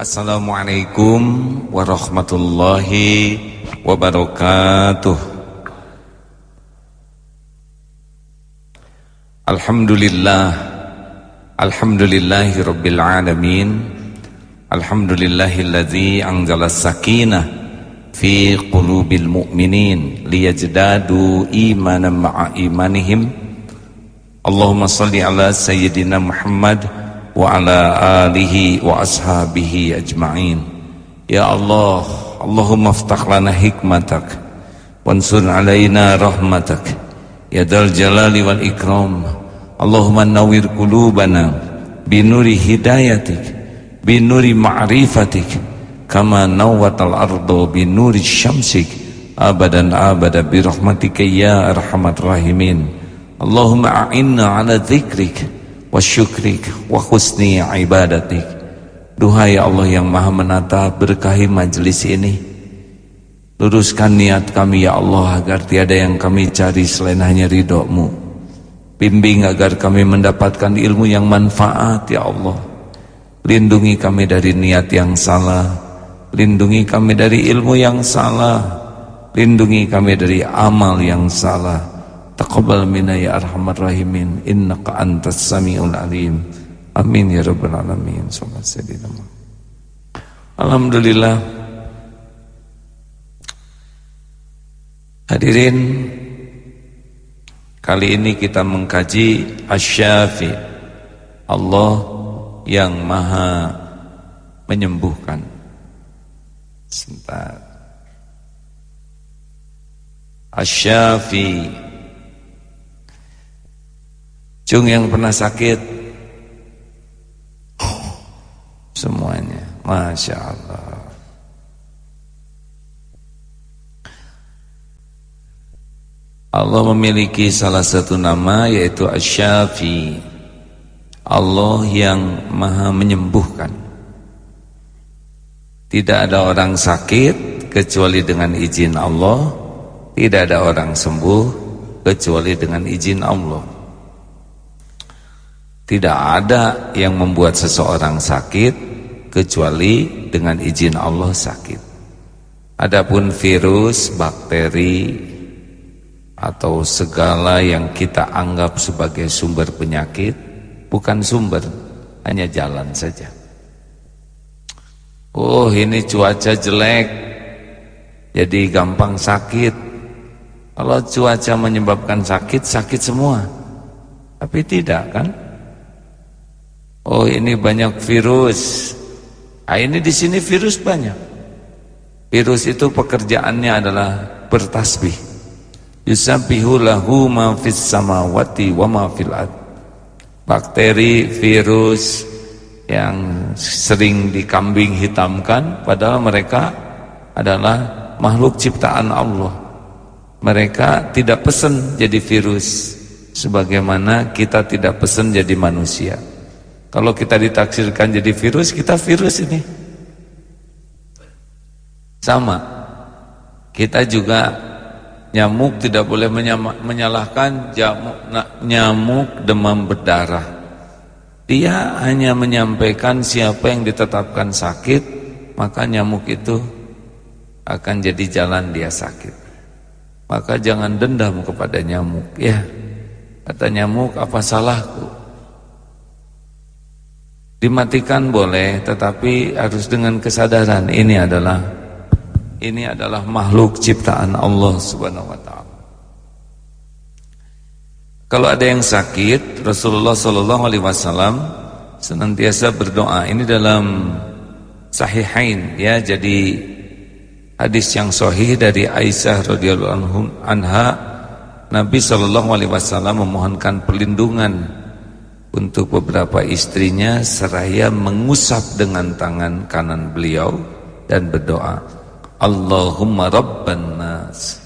Assalamualaikum warahmatullahi wabarakatuh. Alhamdulillah Alhamdulillahi rabbil alamin Alhamdulillahilladzi anzala sakinah fi qulubil mu'minin liyajdadu imanan ma'a imanihim. Allahumma salli ala sayyidina Muhammad وعلى آله وأصحابه أجمعين. يا الله اللهم افتح لنا حكمتك وانصر علينا رحمتك. يا ذا الجلال والإكرام اللهم نور قلوبنا بنور هدايتك بنور معرفتك. كما نورت الأرض بنور شمسك. أبدا أبدا برحمتك يا أرحم الراحمين. اللهم أعنا على ذكرك. Wa syukrik wa husni ibadatik Duhai Allah yang maha menata berkahi majlis ini. Luruskan niat kami ya Allah agar tiada yang kami cari selain hanya ridhomu. Bimbing agar kami mendapatkan ilmu yang manfaat ya Allah. Lindungi kami dari niat yang salah. Lindungi kami dari ilmu yang salah. Lindungi kami dari amal yang salah Taqabbal minna ya arhamar rahimin innaka antas samiul alim. Amin ya rabbal alamin. Alhamdulillah. Hadirin Kali ini kita mengkaji Asyafi Allah yang maha menyembuhkan Sebentar Asyafi Cung yang pernah sakit. Semuanya. Masya Allah. Allah memiliki salah satu nama yaitu Asyafi Allah yang maha menyembuhkan. Tidak ada orang sakit kecuali dengan izin Allah. Tidak ada orang sembuh kecuali dengan izin Allah tidak ada yang membuat seseorang sakit kecuali dengan izin Allah sakit. Adapun virus, bakteri atau segala yang kita anggap sebagai sumber penyakit bukan sumber, hanya jalan saja. Oh, ini cuaca jelek. Jadi gampang sakit. Kalau cuaca menyebabkan sakit, sakit semua. Tapi tidak kan? Oh ini banyak virus. Ah ini di sini virus banyak. Virus itu pekerjaannya adalah bertasbih. Yusabbihu lahu ma fis samawati wa ma fil ard. Bakteri, virus yang sering dikambing hitamkan padahal mereka adalah makhluk ciptaan Allah. Mereka tidak pesan jadi virus sebagaimana kita tidak pesan jadi manusia. Kalau kita ditaksirkan jadi virus, kita virus ini. Sama. Kita juga nyamuk tidak boleh menyalahkan nyamuk demam berdarah. Dia hanya menyampaikan siapa yang ditetapkan sakit, maka nyamuk itu akan jadi jalan dia sakit. Maka jangan dendam kepada nyamuk, ya. Kata nyamuk, apa salahku? Dimatikan boleh, tetapi harus dengan kesadaran ini adalah ini adalah makhluk ciptaan Allah Subhanahu wa taala. Kalau ada yang sakit, Rasulullah sallallahu alaihi wasallam senantiasa berdoa. Ini dalam sahihain ya, jadi hadis yang sahih dari Aisyah radhiyallahu anha Nabi sallallahu alaihi wasallam memohonkan perlindungan untuk beberapa istrinya seraya mengusap dengan tangan kanan beliau dan berdoa Allahumma rabban nas.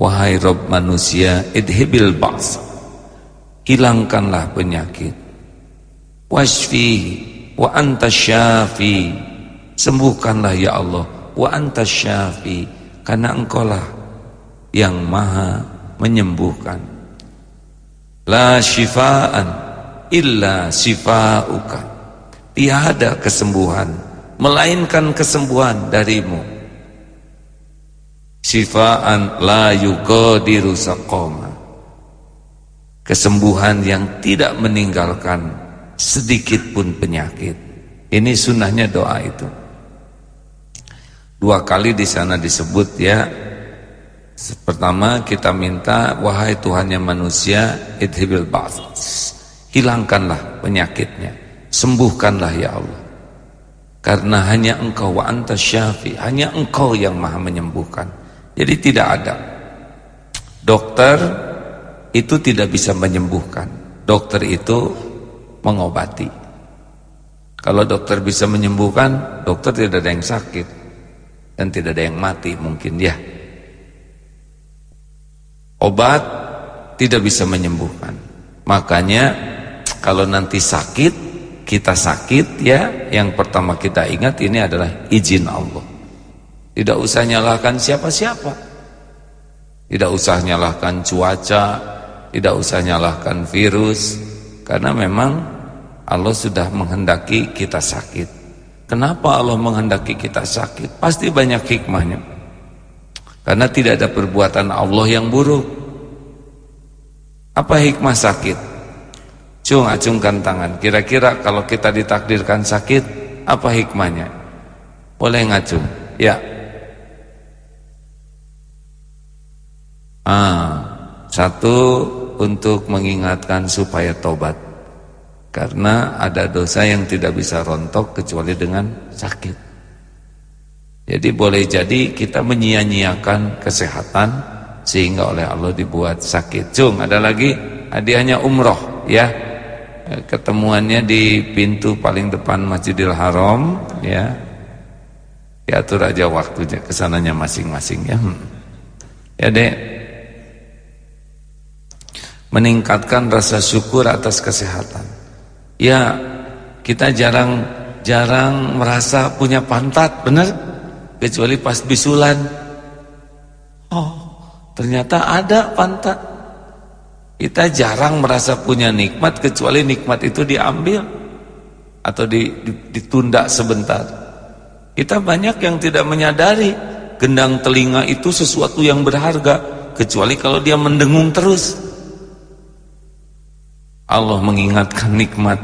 Wahai Rabb manusia idhibil ba's hilangkanlah penyakit. Washfi wa anta syafi. Sembuhkanlah ya Allah wa anta syafi. Karena engkaulah yang maha menyembuhkan. La syifaan illa sifauka tiada kesembuhan melainkan kesembuhan darimu. Sifaan la yuqadiru saqama. Kesembuhan yang tidak meninggalkan sedikit pun penyakit. Ini sunnahnya doa itu. Dua kali di sana disebut ya. Pertama kita minta wahai Tuhannya manusia idhibil ba'th. Hilangkanlah penyakitnya, sembuhkanlah ya Allah. Karena hanya Engkau wa anta syafi, hanya Engkau yang Maha menyembuhkan. Jadi tidak ada dokter itu tidak bisa menyembuhkan. Dokter itu mengobati. Kalau dokter bisa menyembuhkan, dokter tidak ada yang sakit dan tidak ada yang mati mungkin ya. Obat tidak bisa menyembuhkan. Makanya kalau nanti sakit, kita sakit ya, yang pertama kita ingat ini adalah izin Allah. Tidak usah nyalahkan siapa-siapa. Tidak usah nyalahkan cuaca, tidak usah nyalahkan virus karena memang Allah sudah menghendaki kita sakit. Kenapa Allah menghendaki kita sakit? Pasti banyak hikmahnya. Karena tidak ada perbuatan Allah yang buruk. Apa hikmah sakit? Cung acungkan tangan. Kira-kira kalau kita ditakdirkan sakit, apa hikmahnya? Boleh ngacung? Ya. Ah, satu untuk mengingatkan supaya tobat. Karena ada dosa yang tidak bisa rontok kecuali dengan sakit. Jadi boleh jadi kita menyia-nyiakan kesehatan sehingga oleh Allah dibuat sakit. Cung, ada lagi hadiahnya umroh ya. Ketemuannya di pintu paling depan Masjidil Haram ya. Diatur aja waktunya ke sananya masing-masing ya. Hmm. Ya dek. Meningkatkan rasa syukur atas kesehatan. Ya, kita jarang jarang merasa punya pantat, benar? kecuali pas bisulan. Oh, ternyata ada pantat. Kita jarang merasa punya nikmat kecuali nikmat itu diambil atau ditunda sebentar. Kita banyak yang tidak menyadari gendang telinga itu sesuatu yang berharga kecuali kalau dia mendengung terus. Allah mengingatkan nikmat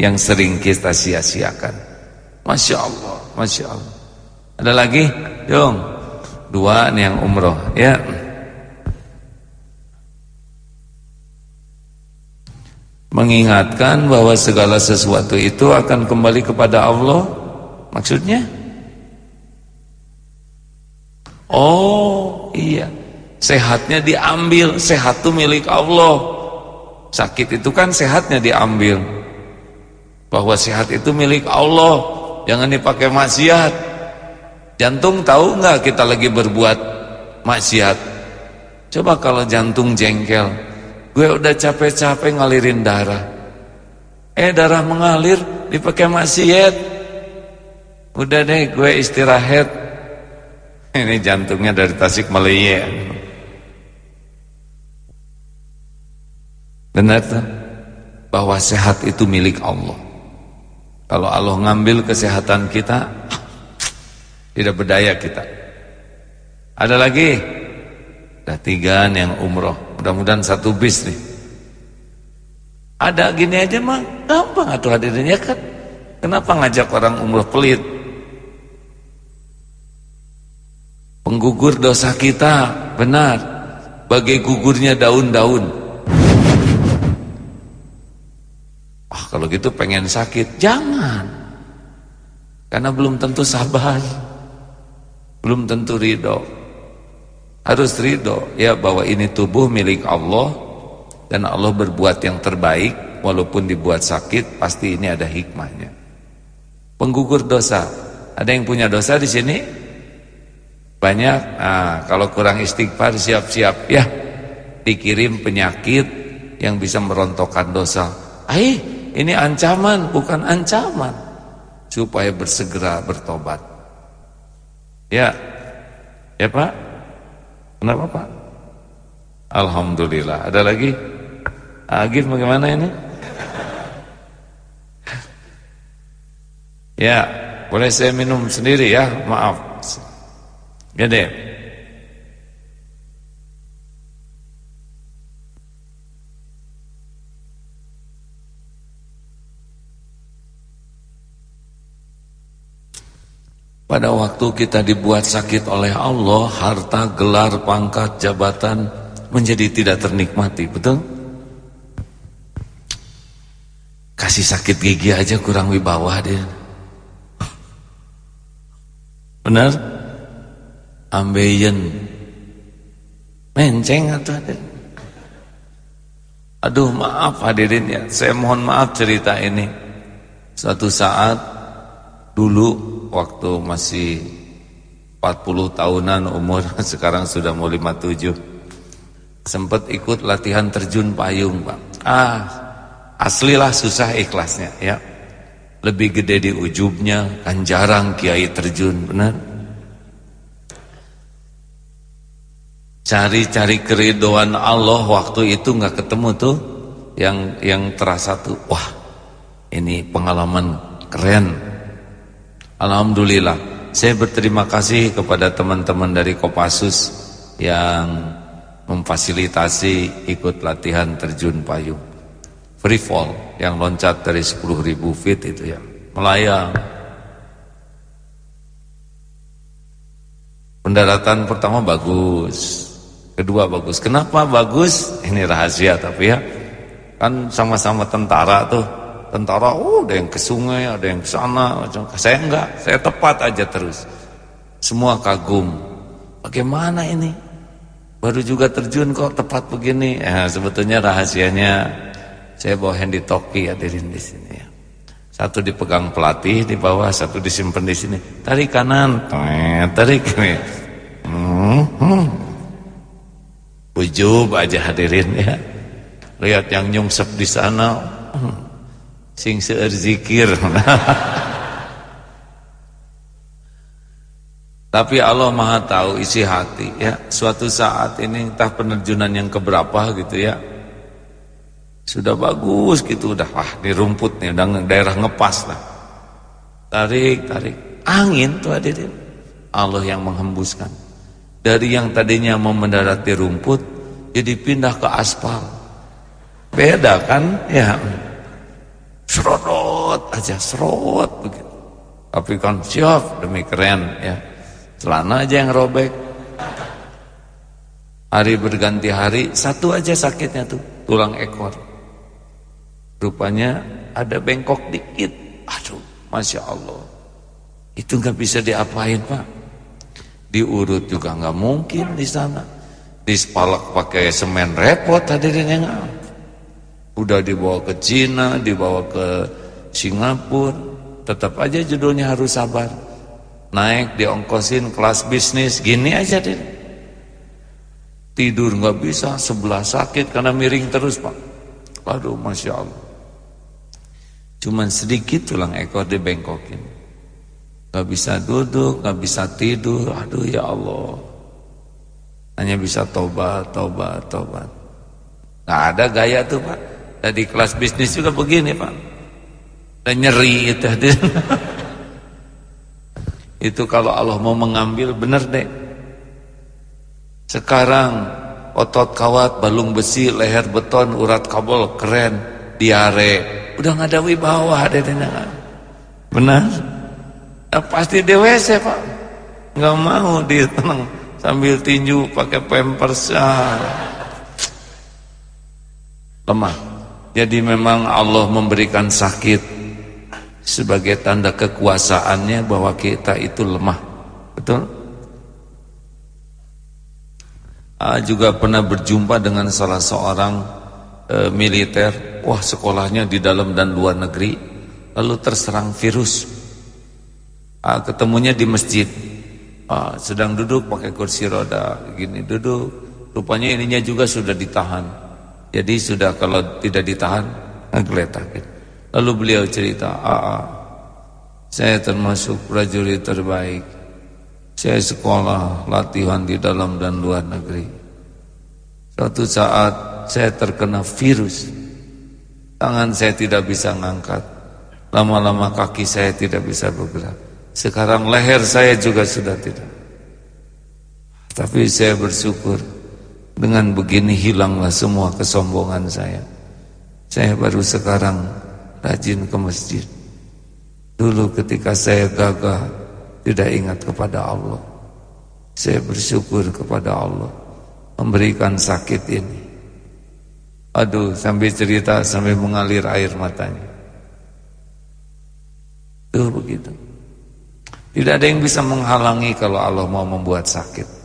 yang sering kita sia-siakan. Masya Allah, Masya Allah. Ada lagi? Dong. Dua nih yang umroh, ya. Mengingatkan bahwa segala sesuatu itu akan kembali kepada Allah. Maksudnya? Oh, iya. Sehatnya diambil, sehat itu milik Allah. Sakit itu kan sehatnya diambil. Bahwa sehat itu milik Allah, jangan dipakai maksiat. Jantung tahu nggak kita lagi berbuat maksiat? Coba kalau jantung jengkel, gue udah capek-capek ngalirin darah. Eh darah mengalir dipakai maksiat. Udah deh gue istirahat. Ini jantungnya dari Tasik Malaya. Benar tuh? Bahwa sehat itu milik Allah. Kalau Allah ngambil kesehatan kita, tidak berdaya kita. Ada lagi? Ada tiga yang umroh. Mudah-mudahan satu bis nih. Ada gini aja mah gampang atau hadirnya kan. Kenapa ngajak orang umroh pelit? Penggugur dosa kita, benar. Bagai gugurnya daun-daun. Ah, kalau gitu pengen sakit, jangan. Karena belum tentu sabar belum tentu ridho harus ridho ya bahwa ini tubuh milik Allah dan Allah berbuat yang terbaik walaupun dibuat sakit pasti ini ada hikmahnya. Penggugur dosa. Ada yang punya dosa di sini? Banyak. Nah, kalau kurang istighfar siap-siap. Ya dikirim penyakit yang bisa merontokkan dosa. Hai ini ancaman bukan ancaman. Supaya bersegera bertobat. Ya. Ya Pak? Kenapa Pak? Alhamdulillah. Ada lagi? Agif bagaimana ini? Ya, boleh saya minum sendiri ya, maaf. Gede. Pada waktu kita dibuat sakit oleh Allah, harta, gelar, pangkat, jabatan menjadi tidak ternikmati, betul? Kasih sakit gigi aja kurang wibawa dia. Benar? Ambeien. Menceng atau ada? Aduh maaf hadirin ya, saya mohon maaf cerita ini. Suatu saat dulu waktu masih 40 tahunan umur sekarang sudah mau 57 sempat ikut latihan terjun payung Pak. Ah aslilah susah ikhlasnya ya. Lebih gede di ujubnya kan jarang kiai terjun benar? Cari-cari keridoan Allah waktu itu nggak ketemu tuh yang yang terasa tuh wah ini pengalaman keren Alhamdulillah. Saya berterima kasih kepada teman-teman dari Kopassus Yang memfasilitasi ikut latihan terjun payung. Free fall yang loncat dari 10.000 feet itu ya. Melayang. Pendaratan pertama bagus. Kedua bagus. Kenapa bagus? Ini rahasia tapi ya. Kan sama-sama tentara tuh tentara oh ada yang ke sungai ada yang ke sana saya enggak saya tepat aja terus. Semua kagum. Bagaimana ini? Baru juga terjun kok tepat begini. Ya, sebetulnya rahasianya saya bawa handy talkie hadirin di sini ya. Satu dipegang pelatih di bawah satu disimpan di sini. Tarik kanan. Tarik. Ini hmm, hmm. aja hadirin ya. Lihat yang nyungsep di sana. Hmm sing seueur zikir tapi Allah maha tahu isi hati ya. Suatu saat ini entah penerjunan yang keberapa gitu ya. Sudah bagus gitu udah. Wah di rumput nih udah daerah ngepas lah. Tarik tarik. Angin tuh hadirin. Allah yang menghembuskan. Dari yang tadinya mau mendarat di rumput jadi pindah ke aspal. Beda kan? Ya serot aja serot begitu. Tapi kan siap demi keren ya. Celana aja yang robek. Hari berganti hari satu aja sakitnya tuh tulang ekor. Rupanya ada bengkok dikit. Aduh masya Allah. Itu nggak bisa diapain pak. Diurut juga nggak mungkin di sana. Dispalak pakai semen repot hadirin yang udah dibawa ke Cina, dibawa ke Singapura, tetap aja judulnya harus sabar. Naik diongkosin kelas bisnis, gini aja deh. Tidur nggak bisa, sebelah sakit karena miring terus pak. Aduh, masya Allah. Cuman sedikit tulang ekor dibengkokin. Gak bisa duduk, gak bisa tidur. Aduh ya Allah. Hanya bisa tobat, tobat, tobat. Gak ada gaya tuh pak. Tadi kelas bisnis juga begini Pak. Dan nyeri itu. itu kalau Allah mau mengambil benar deh. Sekarang otot kawat, balung besi, leher beton, urat kabel, keren, diare. Udah nggak ada wibawa deh Benar? Nah, pasti DWC Pak. Nggak mau ditenang sambil tinju pakai pampers. Ah. Lemah. Jadi memang Allah memberikan sakit sebagai tanda kekuasaannya bahwa kita itu lemah. Betul? A juga pernah berjumpa dengan salah seorang e, militer. Wah sekolahnya di dalam dan luar negeri. Lalu terserang virus. A, ketemunya di masjid. A, sedang duduk pakai kursi roda. Gini duduk. Rupanya ininya juga sudah ditahan. Jadi sudah kalau tidak ditahan ngegeletak. Lalu beliau cerita, "Aa, saya termasuk prajurit terbaik. Saya sekolah latihan di dalam dan luar negeri. Suatu saat saya terkena virus. Tangan saya tidak bisa ngangkat. Lama-lama kaki saya tidak bisa bergerak. Sekarang leher saya juga sudah tidak. Tapi saya bersyukur dengan begini hilanglah semua kesombongan saya. Saya baru sekarang rajin ke masjid. Dulu ketika saya gagah tidak ingat kepada Allah. Saya bersyukur kepada Allah memberikan sakit ini. Aduh, sambil cerita sambil mengalir air matanya. Tuh begitu. Tidak ada yang bisa menghalangi kalau Allah mau membuat sakit.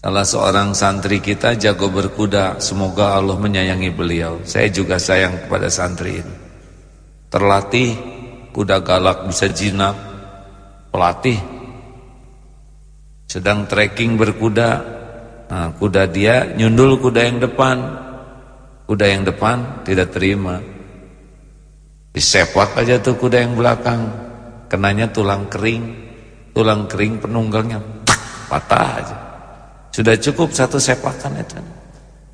Salah seorang santri kita jago berkuda, semoga Allah menyayangi beliau. Saya juga sayang kepada santri ini. Terlatih, kuda galak bisa jinak, pelatih. Sedang trekking berkuda, Nah, kuda dia nyundul kuda yang depan. Kuda yang depan tidak terima. Disepot aja tuh kuda yang belakang. Kenanya tulang kering. Tulang kering penunggalnya patah aja. Sudah cukup satu sepakan itu.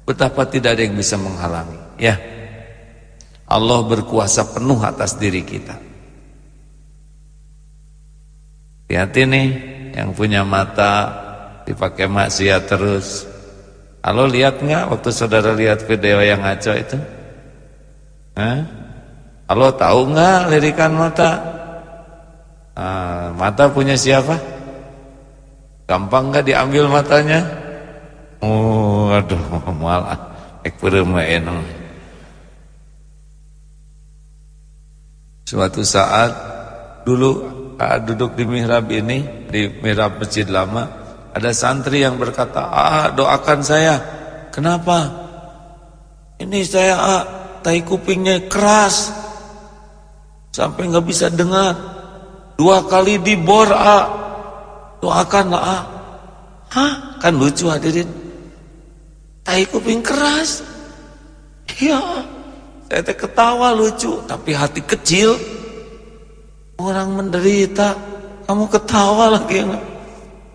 Betapa tidak ada yang bisa menghalangi. Ya. Allah berkuasa penuh atas diri kita. Hati-hati nih yang punya mata dipakai maksiat terus. Halo lihat nggak waktu saudara lihat video yang ngaco itu? Hah? Halo tahu nggak lirikan mata? Ah, mata punya siapa? Gampang nggak diambil matanya? Oh, aduh, malah enong. Suatu saat dulu duduk di mihrab ini di mihrab masjid lama ada santri yang berkata, "Ah, doakan saya." Kenapa? Ini saya ah, tai kupingnya keras. Sampai nggak bisa dengar. Dua kali dibor, ah. Doakanlah, ah. Hah? Kan lucu hadirin. Tai kuping keras. Iya. Saya teh ketawa lucu, tapi hati kecil. Orang menderita, kamu ketawa lagi enggak?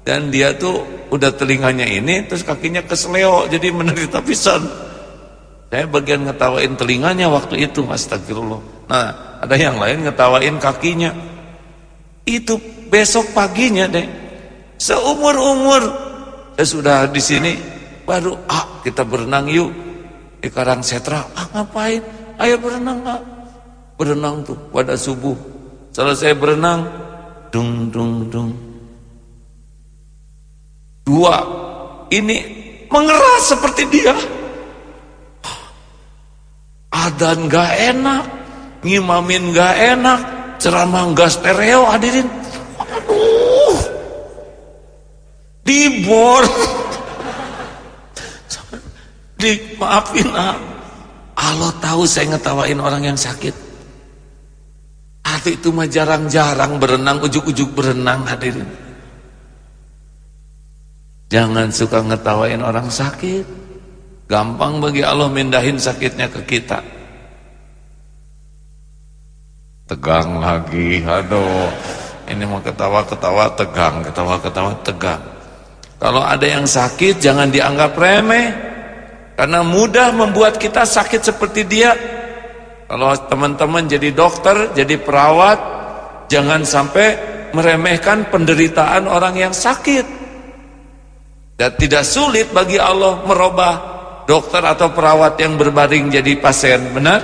Dan dia tuh udah telinganya ini terus kakinya kesleo jadi menderita pisan. Saya bagian ngetawain telinganya waktu itu astagfirullah. Nah, ada yang lain ngetawain kakinya. Itu besok paginya deh. Seumur-umur saya sudah di sini baru ah kita berenang yuk di Karang Setra. Ah ngapain? Ayo berenang ah. Berenang tuh pada subuh. Selesai berenang dung dung dung Dua, ini mengeras seperti dia. Adan gak enak, ngimamin gak enak, ceramah gak stereo hadirin. Aduh, dibor. Di, maafin ah. Allah tahu saya ngetawain orang yang sakit. Hati itu mah jarang-jarang berenang, ujuk-ujuk berenang hadirin. Jangan suka ngetawain orang sakit. Gampang bagi Allah mindahin sakitnya ke kita. Tegang lagi, aduh. Ini mau ketawa-ketawa tegang, ketawa-ketawa tegang. Kalau ada yang sakit jangan dianggap remeh. Karena mudah membuat kita sakit seperti dia. Kalau teman-teman jadi dokter, jadi perawat, jangan sampai meremehkan penderitaan orang yang sakit. Dan tidak sulit bagi Allah merubah dokter atau perawat yang berbaring jadi pasien, benar?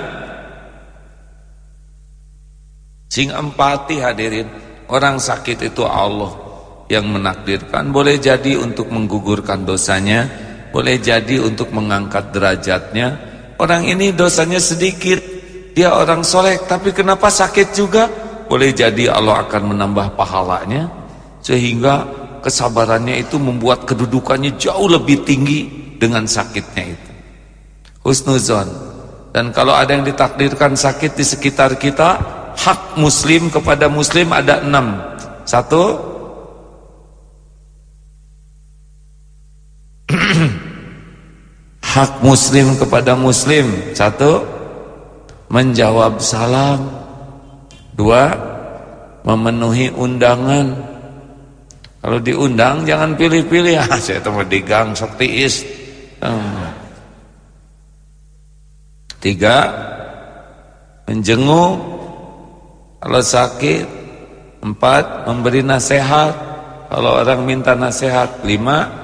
Sing empati hadirin, orang sakit itu Allah yang menakdirkan. Boleh jadi untuk menggugurkan dosanya, boleh jadi untuk mengangkat derajatnya. Orang ini dosanya sedikit, dia orang soleh, tapi kenapa sakit juga? Boleh jadi Allah akan menambah pahalanya, sehingga kesabarannya itu membuat kedudukannya jauh lebih tinggi dengan sakitnya itu. Husnuzon. Dan kalau ada yang ditakdirkan sakit di sekitar kita, hak muslim kepada muslim ada enam. Satu, hak muslim kepada muslim. Satu, menjawab salam. Dua, memenuhi undangan. Kalau diundang jangan pilih-pilih. Ah, saya teman di gang. Hmm. Tiga, menjenguk. Kalau sakit Empat Memberi nasihat Kalau orang minta nasihat Lima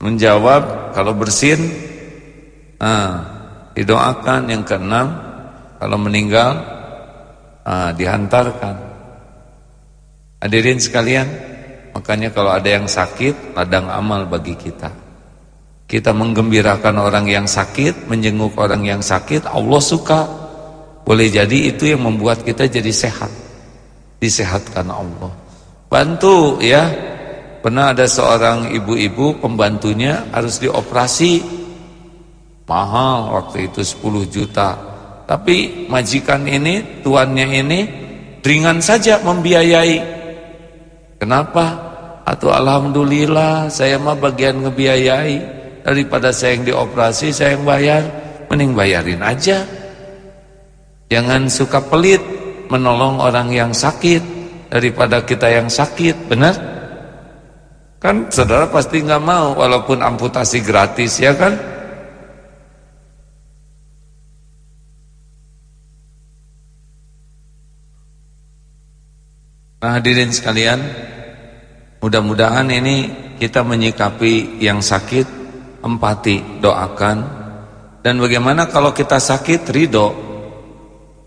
Menjawab Kalau bersin nah, Didoakan Yang keenam Kalau meninggal nah, Dihantarkan Hadirin sekalian Makanya kalau ada yang sakit Ladang amal bagi kita kita menggembirakan orang yang sakit, menjenguk orang yang sakit, Allah suka. Boleh jadi itu yang membuat kita jadi sehat. Disehatkan Allah. Bantu ya. Pernah ada seorang ibu-ibu pembantunya harus dioperasi. Mahal waktu itu 10 juta. Tapi majikan ini, tuannya ini ringan saja membiayai. Kenapa? Atau alhamdulillah saya mah bagian ngebiayai daripada saya yang dioperasi saya yang bayar mending bayarin aja jangan suka pelit menolong orang yang sakit daripada kita yang sakit benar kan saudara pasti nggak mau walaupun amputasi gratis ya kan Nah hadirin sekalian Mudah-mudahan ini kita menyikapi yang sakit empati, doakan. Dan bagaimana kalau kita sakit, ridho.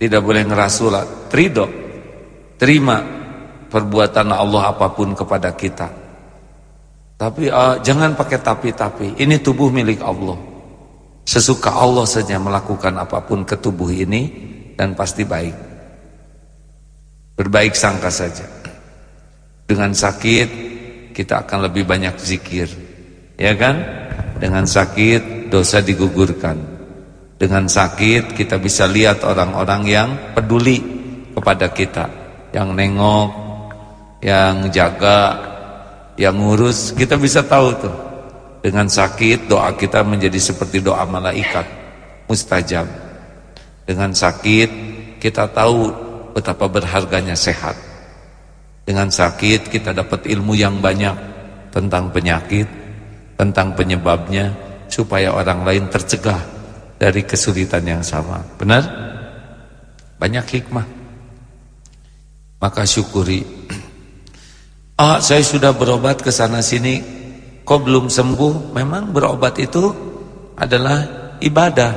Tidak boleh ngerasulat, ridho. Terima perbuatan Allah apa pun kepada kita. Tapi uh, jangan pakai tapi-tapi. Ini tubuh milik Allah. Sesuka Allah saja melakukan apa pun ke tubuh ini dan pasti baik. Berbaik sangka saja. Dengan sakit kita akan lebih banyak zikir. Ya kan? Dengan sakit dosa digugurkan. Dengan sakit kita bisa lihat orang-orang yang peduli kepada kita, yang nengok, yang jaga, yang ngurus, kita bisa tahu tuh. Dengan sakit doa kita menjadi seperti doa malaikat, mustajab. Dengan sakit kita tahu betapa berharganya sehat. Dengan sakit kita dapat ilmu yang banyak tentang penyakit tentang penyebabnya supaya orang lain tercegah dari kesulitan yang sama. Benar? Banyak hikmah. Maka syukuri. Ah, saya sudah berobat ke sana sini, kok belum sembuh? Memang berobat itu adalah ibadah.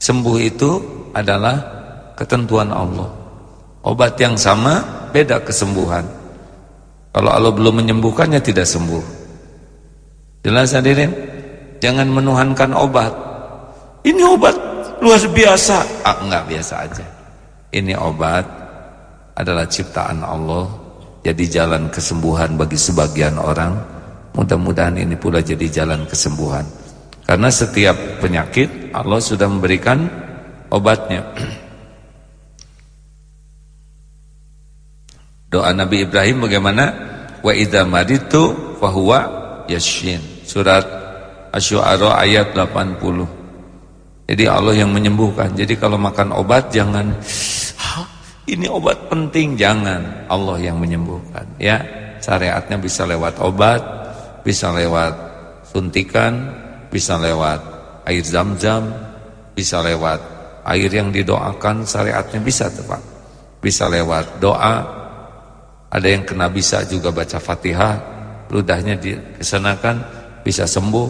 Sembuh itu adalah ketentuan Allah. Obat yang sama beda kesembuhan. Kalau Allah belum menyembuhkannya tidak sembuh. Jelas hadirin? Jangan menuhankan obat. Ini obat luar biasa. Ah, enggak biasa aja. Ini obat adalah ciptaan Allah. Jadi jalan kesembuhan bagi sebagian orang. Mudah-mudahan ini pula jadi jalan kesembuhan. Karena setiap penyakit Allah sudah memberikan obatnya. Doa Nabi Ibrahim bagaimana? Wa idza maritu fahuwa yashin. Surat Asy-Syu'ara ayat 80. Jadi Allah yang menyembuhkan. Jadi kalau makan obat jangan ini obat penting jangan. Allah yang menyembuhkan ya. Syariatnya bisa lewat obat, bisa lewat suntikan, bisa lewat air zam-zam, bisa lewat air yang didoakan syariatnya bisa tepat. Bisa lewat doa. Ada yang kena bisa juga baca Fatihah, ludahnya dikesenakan bisa sembuh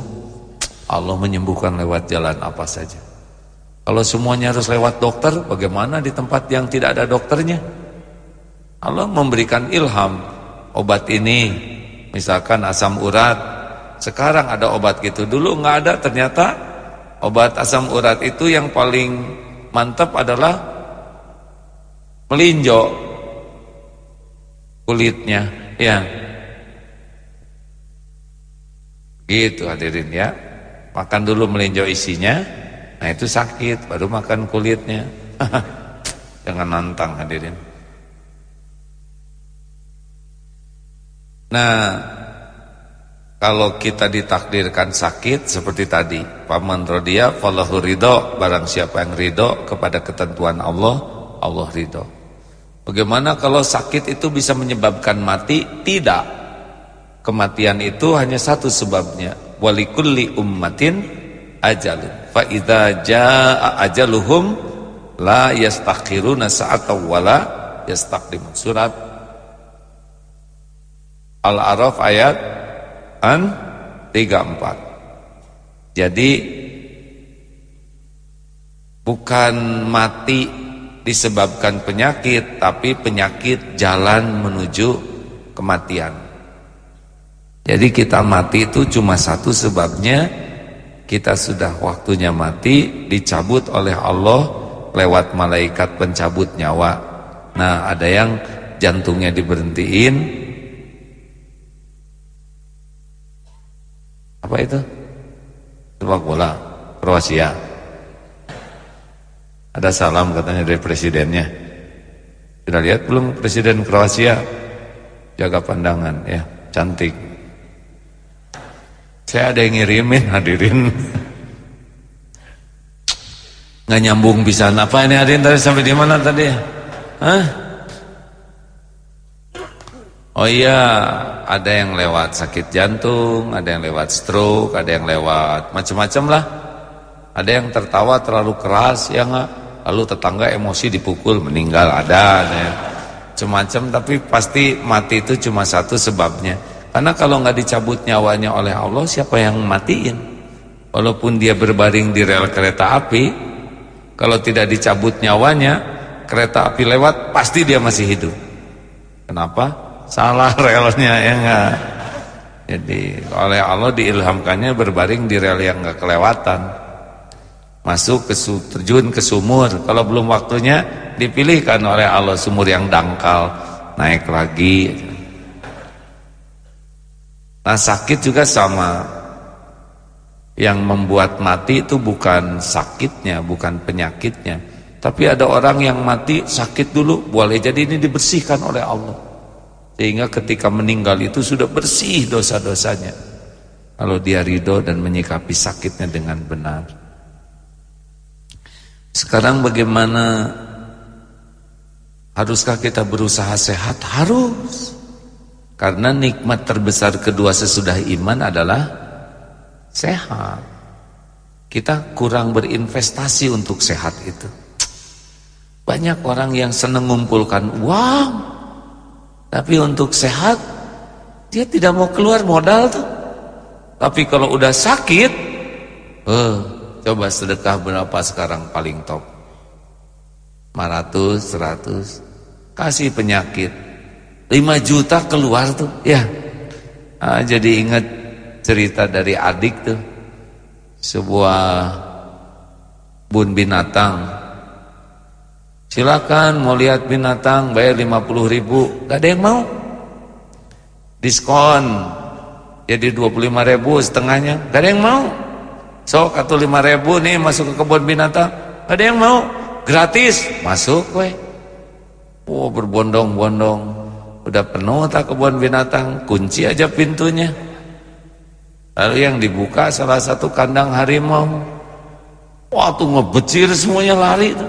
Allah menyembuhkan lewat jalan apa saja kalau semuanya harus lewat dokter bagaimana di tempat yang tidak ada dokternya? Allah memberikan ilham obat ini. Misalkan asam urat. Sekarang ada obat gitu. Dulu nggak ada ternyata obat asam urat itu yang paling mantap adalah melinjo kulitnya. Ya. Gitu hadirin ya. Makan dulu melinjau isinya. Nah itu sakit, baru makan kulitnya. Jangan nantang hadirin. Nah, kalau kita ditakdirkan sakit seperti tadi, paman rodia falahu ridho, barang siapa yang ridho kepada ketentuan Allah, Allah ridho. Bagaimana kalau sakit itu bisa menyebabkan mati? Tidak. Kematian itu hanya satu sebabnya. Walikulli ummatin ajalun. Fa idza jaa ajaluhum la yastakhiruna sa'ata wala yastaqdimun. Surat Al-A'raf ayat an 34 jadi bukan mati disebabkan penyakit tapi penyakit jalan menuju kematian. Jadi kita mati itu cuma satu sebabnya kita sudah waktunya mati dicabut oleh Allah lewat malaikat pencabut nyawa nah ada yang jantungnya diberhentiin apa itu sepak bola Kroasia ada salam katanya dari presidennya. Sudah lihat belum presiden Kroasia? Jaga pandangan ya, cantik. Saya ada yang ngirimin hadirin. Nggak nyambung bisa apa ini hadirin tadi sampai di mana tadi? Hah? Oh iya, ada yang lewat sakit jantung, ada yang lewat stroke, ada yang lewat macam-macam lah. Ada yang tertawa terlalu keras, ya enggak? lalu tetangga emosi dipukul meninggal ada ya. macam-macam tapi pasti mati itu cuma satu sebabnya karena kalau nggak dicabut nyawanya oleh Allah siapa yang matiin? Walaupun dia berbaring di rel kereta api kalau tidak dicabut nyawanya kereta api lewat pasti dia masih hidup. Kenapa? Salah relnya ya enggak jadi oleh Allah diilhamkannya berbaring di rel yang nggak kelewatan. Masuk ke terjun ke sumur. Kalau belum waktunya dipilihkan oleh Allah sumur yang dangkal. Naik lagi nah sakit juga sama. Yang membuat mati itu bukan sakitnya bukan penyakitnya. Tapi ada orang yang mati sakit dulu boleh jadi ini dibersihkan oleh Allah. Sehingga ketika meninggal itu sudah bersih dosa-dosanya. Kalau dia ridho dan menyikapi sakitnya dengan benar. Sekarang bagaimana? Haruskah kita berusaha sehat? Harus Karena nikmat terbesar kedua sesudah iman adalah Sehat. Kita kurang berinvestasi untuk sehat itu. Banyak orang yang senang mengumpulkan uang Tapi untuk sehat Dia tidak mau keluar modal tuh. Tapi kalau udah sakit eh, Coba sedekah berapa sekarang paling top? 500, 100 Kasih penyakit 5 juta keluar tuh Ya ah, Jadi ingat cerita dari adik tuh Sebuah Bun binatang Silakan mau lihat binatang Bayar 50 ribu Gak ada yang mau Diskon Jadi 25 ribu setengahnya Gak ada yang mau Sok atau lima ribu nih masuk ke kebun binatang. Ada yang mau? Gratis. Masuk we. Oh berbondong-bondong. Udah penuh tak kebun binatang. Kunci aja pintunya. Lalu yang dibuka salah satu kandang harimau. Wah tuh ngebecir semuanya lari tuh.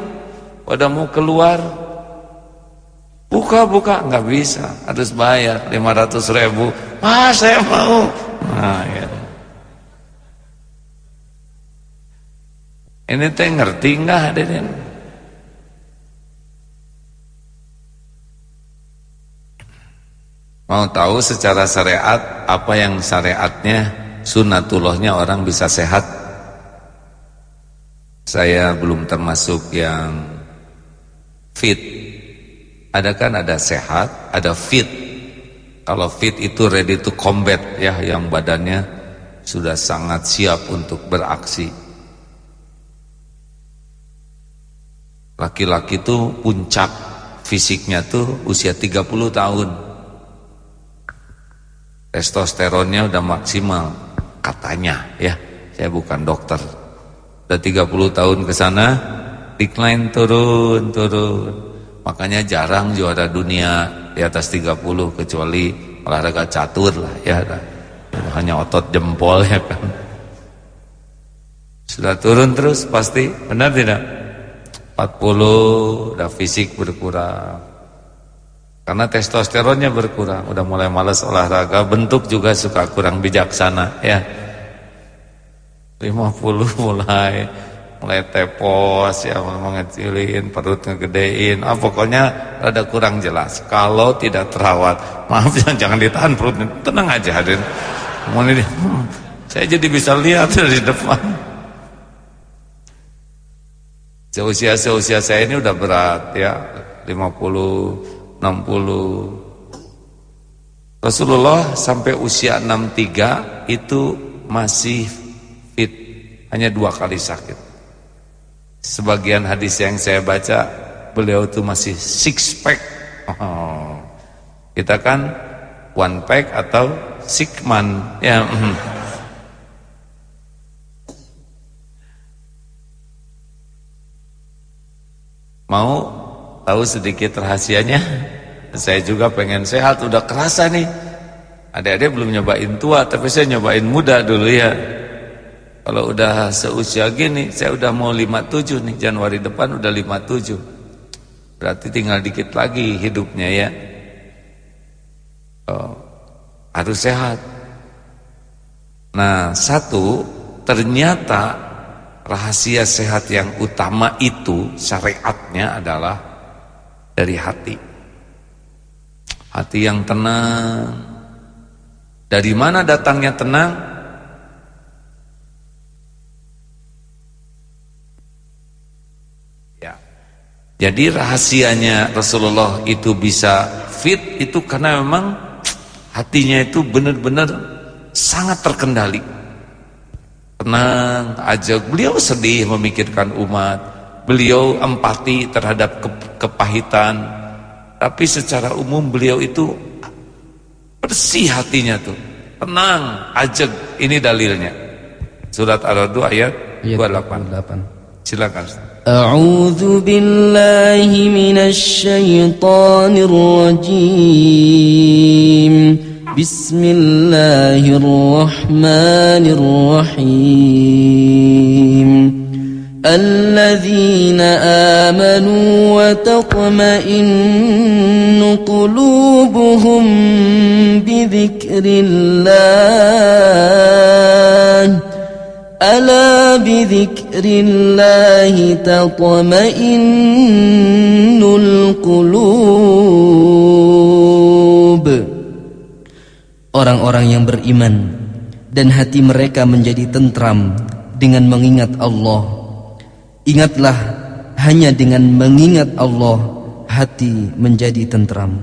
Pada mau keluar. Buka, buka. Nggak bisa. Harus bayar 500 ribu. Ah saya mau. Nah ya. Ini teh ngerti nggak hadirin? Mau tahu secara syariat apa yang syariatnya sunatullahnya orang bisa sehat? Saya belum termasuk yang fit. Ada kan ada sehat, ada fit. Kalau fit itu ready to combat ya, yang badannya sudah sangat siap untuk beraksi. Laki-laki itu puncak fisiknya tuh usia 30 tahun. Testosteronnya udah maksimal katanya ya. Saya bukan dokter. Udah 30 tahun ke sana decline turun turun. Makanya jarang juara dunia di atas 30 kecuali olahraga catur lah ya. Hanya otot jempol ya kan. Sudah turun terus pasti benar tidak? 40 udah fisik berkurang karena testosteronnya berkurang udah mulai males olahraga bentuk juga suka kurang bijaksana ya. 50 mulai mulai tepos ya mengecilin perut ngegedein. Ah pokoknya ada kurang jelas. Kalau tidak terawat maaf ya jangan ditahan perutnya tenang aja hadirin mau ini hmm, saya jadi bisa lihat dari depan. Seusia seusia saya ini udah berat ya. 50 60 Rasulullah sampai usia 63 itu masih fit hanya dua kali sakit Sebagian hadis yang saya baca beliau itu masih six pack. Oh. Kita kan one pack atau six man ya. Mm. Mau tahu sedikit rahasianya? Saya juga pengen sehat, udah kerasa nih. Adik-adik belum nyobain tua, tapi saya nyobain muda dulu ya. Kalau udah seusia gini, saya udah mau 57 nih, Januari depan udah 57. Berarti tinggal dikit lagi hidupnya ya. Oh, harus sehat. Nah, satu, ternyata rahasia sehat yang utama itu syariatnya adalah dari hati. Hati yang tenang. Dari mana datangnya tenang? Jadi rahasianya Rasulullah itu bisa fit itu karena memang hatinya itu benar-benar sangat terkendali. Tenang aja. Beliau sedih memikirkan umat beliau empati terhadap ke kepahitan. Tapi secara umum beliau itu bersih hatinya tuh. Tenang ajeg. Ini dalilnya. Surat al-radu ayat iya, 28 silakan A'udzu billahi minasyaitonir rajim Bismillahirrahmanirrahim. الذين آمنوا وتطمئن قلوبهم بذكر الله ألا بذكر الله تطمئن القلوب Orang-orang yang beriman dan hati mereka menjadi tentram dengan mengingat Allah. Ingatlah hanya dengan mengingat Allah hati menjadi tentram.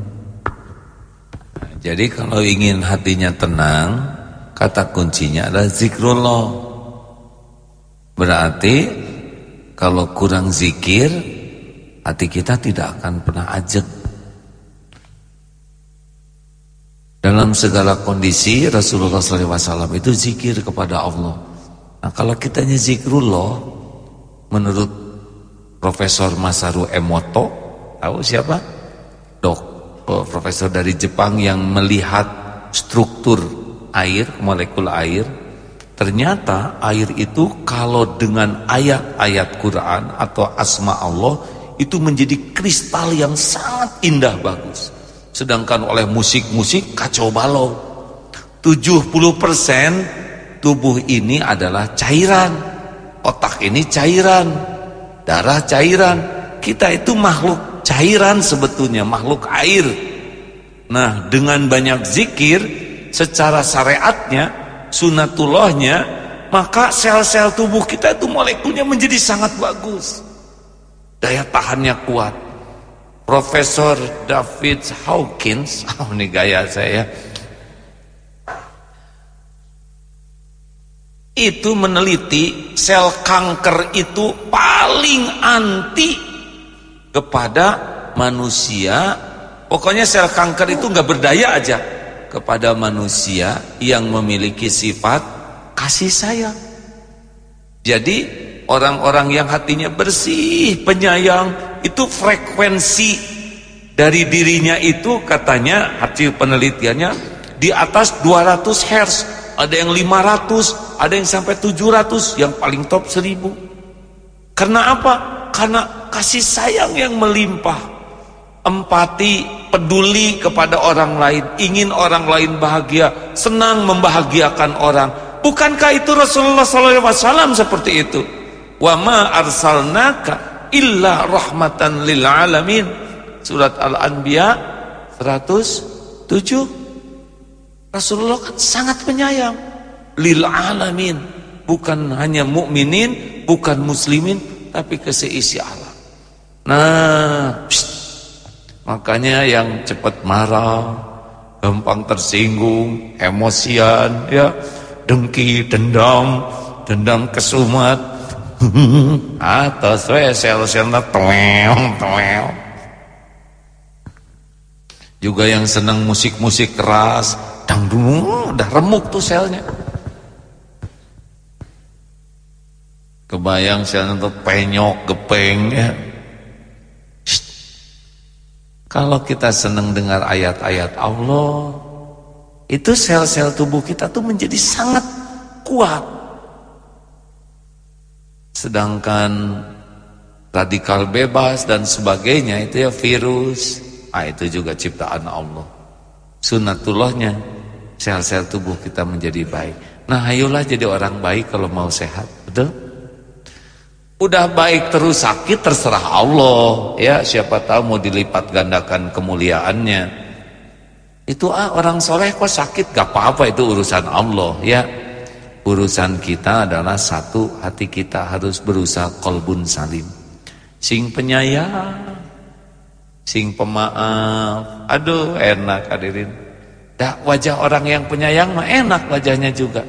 Jadi kalau ingin hatinya tenang, kata kuncinya adalah zikrullah. Berarti kalau kurang zikir hati kita tidak akan pernah ajak. Dalam segala kondisi Rasulullah SAW itu zikir kepada Allah. Nah kalau kita zikrullah menurut Profesor Masaru Emoto, tahu siapa? Dok, oh, profesor dari Jepang yang melihat struktur air, molekul air Ternyata air itu kalau dengan ayat-ayat Quran atau asma Allah itu menjadi kristal yang sangat indah bagus. Sedangkan oleh musik-musik kacau balau. 70% tubuh ini adalah cairan. Otak ini cairan. Darah cairan. Kita itu makhluk cairan sebetulnya, makhluk air. Nah, dengan banyak zikir secara syariatnya sunatullahnya maka sel-sel tubuh kita itu molekulnya menjadi sangat bagus daya tahannya kuat Profesor David Hawkins oh ini gaya saya itu meneliti sel kanker itu paling anti kepada manusia pokoknya sel kanker itu nggak berdaya aja kepada manusia yang memiliki sifat kasih sayang. Jadi orang-orang yang hatinya bersih, penyayang, itu frekuensi dari dirinya itu katanya hasil penelitiannya di atas 200 Hz. Ada yang 500, ada yang sampai 700, yang paling top 1000. Karena apa? Karena kasih sayang yang melimpah empati, peduli kepada orang lain, ingin orang lain bahagia, senang membahagiakan orang. Bukankah itu Rasulullah SAW seperti itu? wa ma arsalnaka illa rahmatan lil alamin surat al-anbiya 107 Rasulullah kan sangat penyayang. Lil alamin bukan hanya mukminin bukan muslimin tapi ke seisi alam. Nah pst, makanya yang cepat marah gampang tersinggung emosian ya. Dengki dendam dendam kesumat. Atau saya sel-sel toel toel juga yang senang musik-musik keras dangdung udah remuk tuh selnya. Kebayang selnya tuh penyok gepeng ya. Kalau kita senang dengar ayat-ayat Allah itu sel-sel tubuh kita tuh menjadi sangat kuat. Sedangkan radikal bebas dan sebagainya itu ya virus. Ah itu juga ciptaan Allah. Sunatullahnya sel-sel tubuh kita menjadi baik. Nah ayolah jadi orang baik kalau mau sehat betul? Udah baik terus sakit terserah Allah. Ya siapa tahu mau dilipat gandakan kemuliaannya. Itu ah orang soleh kok sakit? Gak apa-apa itu urusan Allah ya. Urusan kita adalah satu hati kita harus berusaha kolbun salim. Sing penyayang sing pemaaf. Aduh enak hadirin dah wajah orang yang penyayang mah enak wajahnya juga.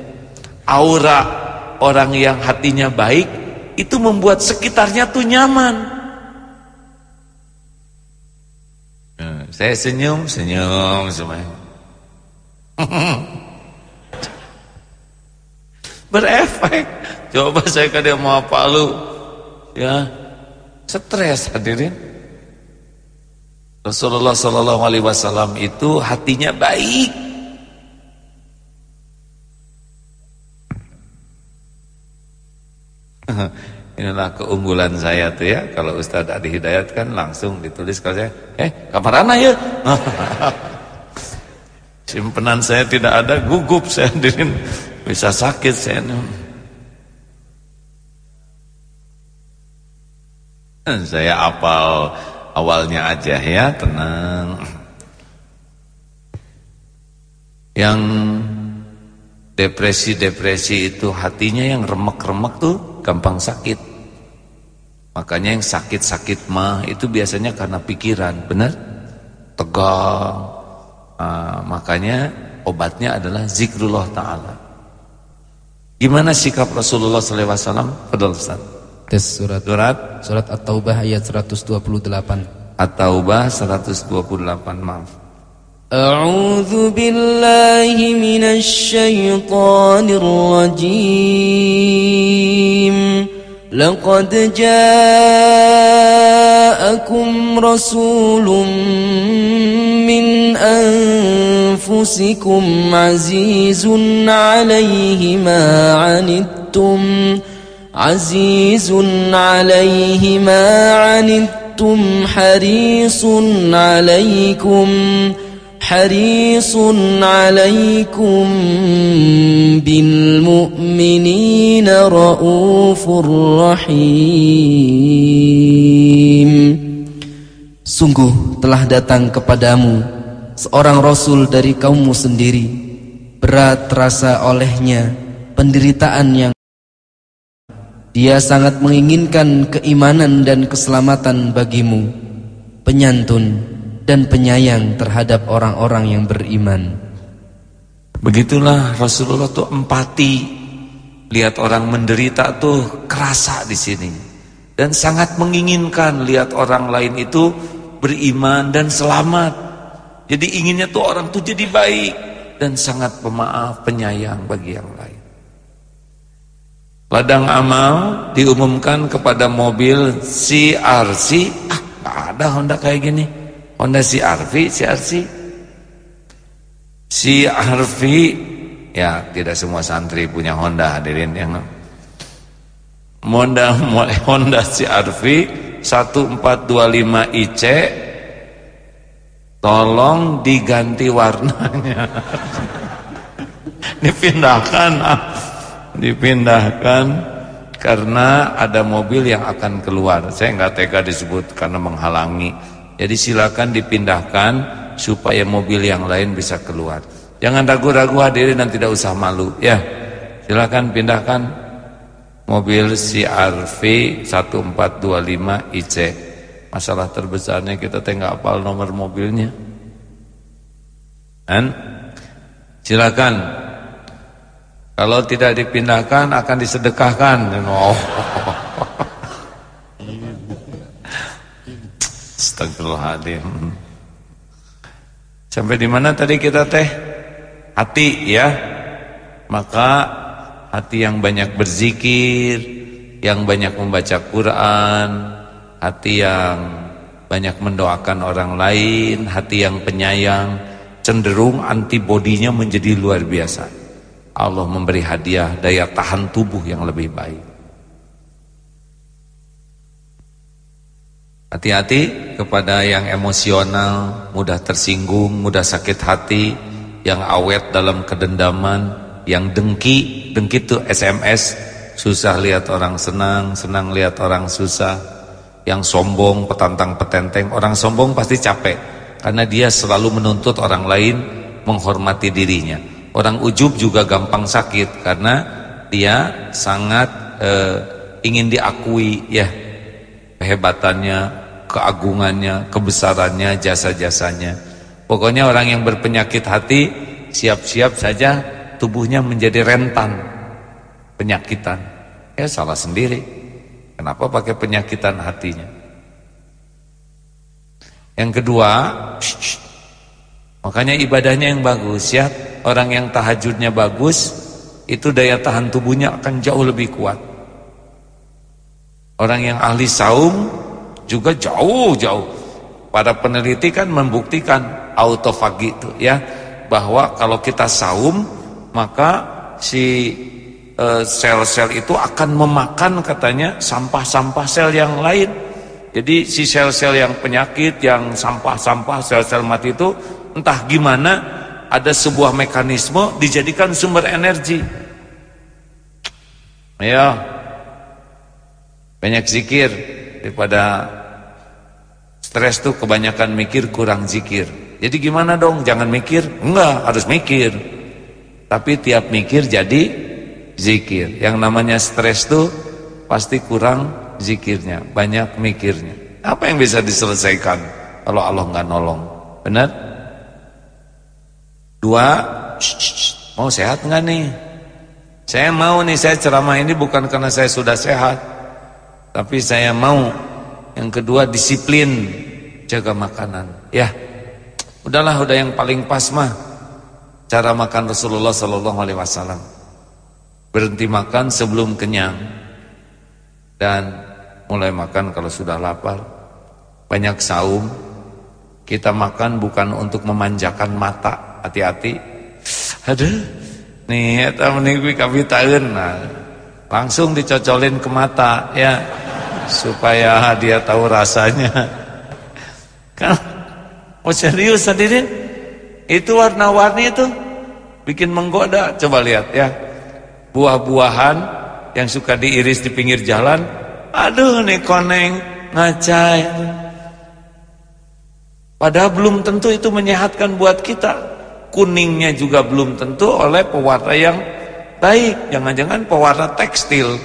Aura orang yang hatinya baik itu membuat sekitarnya tuh nyaman. Nah, saya senyum senyum semuanya. Berefek. Coba saya kadang mau apa lu? Ya stres hadirin Rasulullah Shallallahu Alaihi Wasallam itu hatinya baik. Inilah keunggulan saya tuh ya. Kalau Ustadz Adi Hidayat kan langsung ditulis kalau saya, eh kamar mana ya? Simpenan saya tidak ada, gugup saya dirin, bisa sakit saya. Saya apal awalnya aja ya tenang. Yang depresi-depresi itu hatinya yang remek-remek tuh gampang sakit. Makanya yang sakit-sakit mah itu biasanya karena pikiran benar? Tegang. Nah, makanya obatnya adalah zikrullah ta'ala. Gimana sikap Rasulullah SAW Fadol Ustaz Tes surat surat surat At-Taubah ayat 128. At-Taubah 128 maaf. A'udzu billahi minasy syaithanir rajim. Laqad ja'akum rasulun min anfusikum azizun 'alaihi ma 'anittum عزيز عليه ما عنتم حريص عليكم حريص عليكم بالمؤمنين رؤوف رحيم Sungguh telah datang kepadamu seorang rasul dari kaummu sendiri berat terasa olehnya penderitaan yang dia sangat menginginkan keimanan dan keselamatan bagimu, penyantun dan penyayang terhadap orang-orang yang beriman. Begitulah Rasulullah tuh empati. Lihat orang menderita tuh kerasa di sini. Dan sangat menginginkan lihat orang lain itu beriman dan selamat. Jadi inginnya tuh orang tuh jadi baik dan sangat pemaaf, penyayang bagi yang lain. Ladang amal diumumkan kepada mobil CRC. Ah, gak ada Honda kayak gini. Honda CRV, CRC. CRV ya tidak semua santri punya Honda hadirin yang Honda Honda CRV 1425 IC tolong diganti warnanya dipindahkan ah dipindahkan karena ada mobil yang akan keluar. Saya nggak tega disebut karena menghalangi. Jadi silakan dipindahkan supaya mobil yang lain bisa keluar. Jangan ragu-ragu hadirin dan tidak usah malu. Ya, silakan pindahkan mobil CRV 1425 IC. Masalah terbesarnya kita tengah apal nomor mobilnya. Dan silakan kalau tidak dipindahkan akan disedekahkan. Oh. Astagfirullahaladzim. Sampai di mana tadi kita teh? Hati ya. Maka hati yang banyak berzikir, yang banyak membaca Quran, hati yang banyak mendoakan orang lain, hati yang penyayang, cenderung antibodinya menjadi luar biasa. Allah memberi hadiah daya tahan tubuh yang lebih baik. Hati-hati kepada yang emosional, mudah tersinggung, mudah sakit hati, yang awet dalam kedendaman, yang dengki, dengki itu SMS, susah lihat orang senang, senang lihat orang susah, yang sombong, petantang petenteng, orang sombong pasti capek, karena dia selalu menuntut orang lain menghormati dirinya. Orang ujub juga gampang sakit karena dia sangat eh, ingin diakui ya kehebatannya, keagungannya, kebesarannya, jasa-jasanya. Pokoknya orang yang berpenyakit hati siap-siap saja tubuhnya menjadi rentan penyakitan. Ya salah sendiri. Kenapa pakai penyakitan hatinya? Yang kedua, shh, shh, Makanya ibadahnya yang bagus ya. Orang yang tahajudnya bagus, itu daya tahan tubuhnya akan jauh lebih kuat. Orang yang ahli saum juga jauh-jauh. Para peneliti kan membuktikan autofagi itu ya. Bahwa kalau kita saum, maka si e, sel-sel itu akan memakan katanya sampah-sampah sel yang lain. Jadi si sel-sel yang penyakit, yang sampah-sampah, sel-sel mati itu entah gimana ada sebuah mekanisme dijadikan sumber energi. Ya. Banyak zikir daripada stres tuh kebanyakan mikir kurang zikir. Jadi gimana dong? Jangan mikir? Enggak, harus mikir. Tapi tiap mikir jadi zikir. Yang namanya stres tuh pasti kurang zikirnya, banyak mikirnya. Apa yang bisa diselesaikan kalau Allah nggak nolong? Benar? Dua, mau sehat nggak nih? Saya mau nih, saya ceramah ini bukan karena saya sudah sehat. Tapi saya mau. Yang kedua, disiplin. Jaga makanan. Ya, udahlah, udah yang paling pas mah. Cara makan Rasulullah Sallallahu Alaihi Wasallam. Berhenti makan sebelum kenyang. Dan mulai makan kalau sudah lapar. Banyak saum. Kita makan bukan untuk memanjakan mata hati-hati. Aduh nih eta meninggi kabitaeun nah langsung dicocolin ke mata ya supaya dia tahu rasanya. Kan oh serius hadirin? Itu warna-warni itu bikin menggoda coba lihat ya. Buah-buahan yang suka diiris di pinggir jalan. Aduh nih koneng ngacai padahal belum tentu itu menyehatkan buat kita kuningnya juga belum tentu oleh pewarna yang baik. Jangan-jangan pewarna tekstil.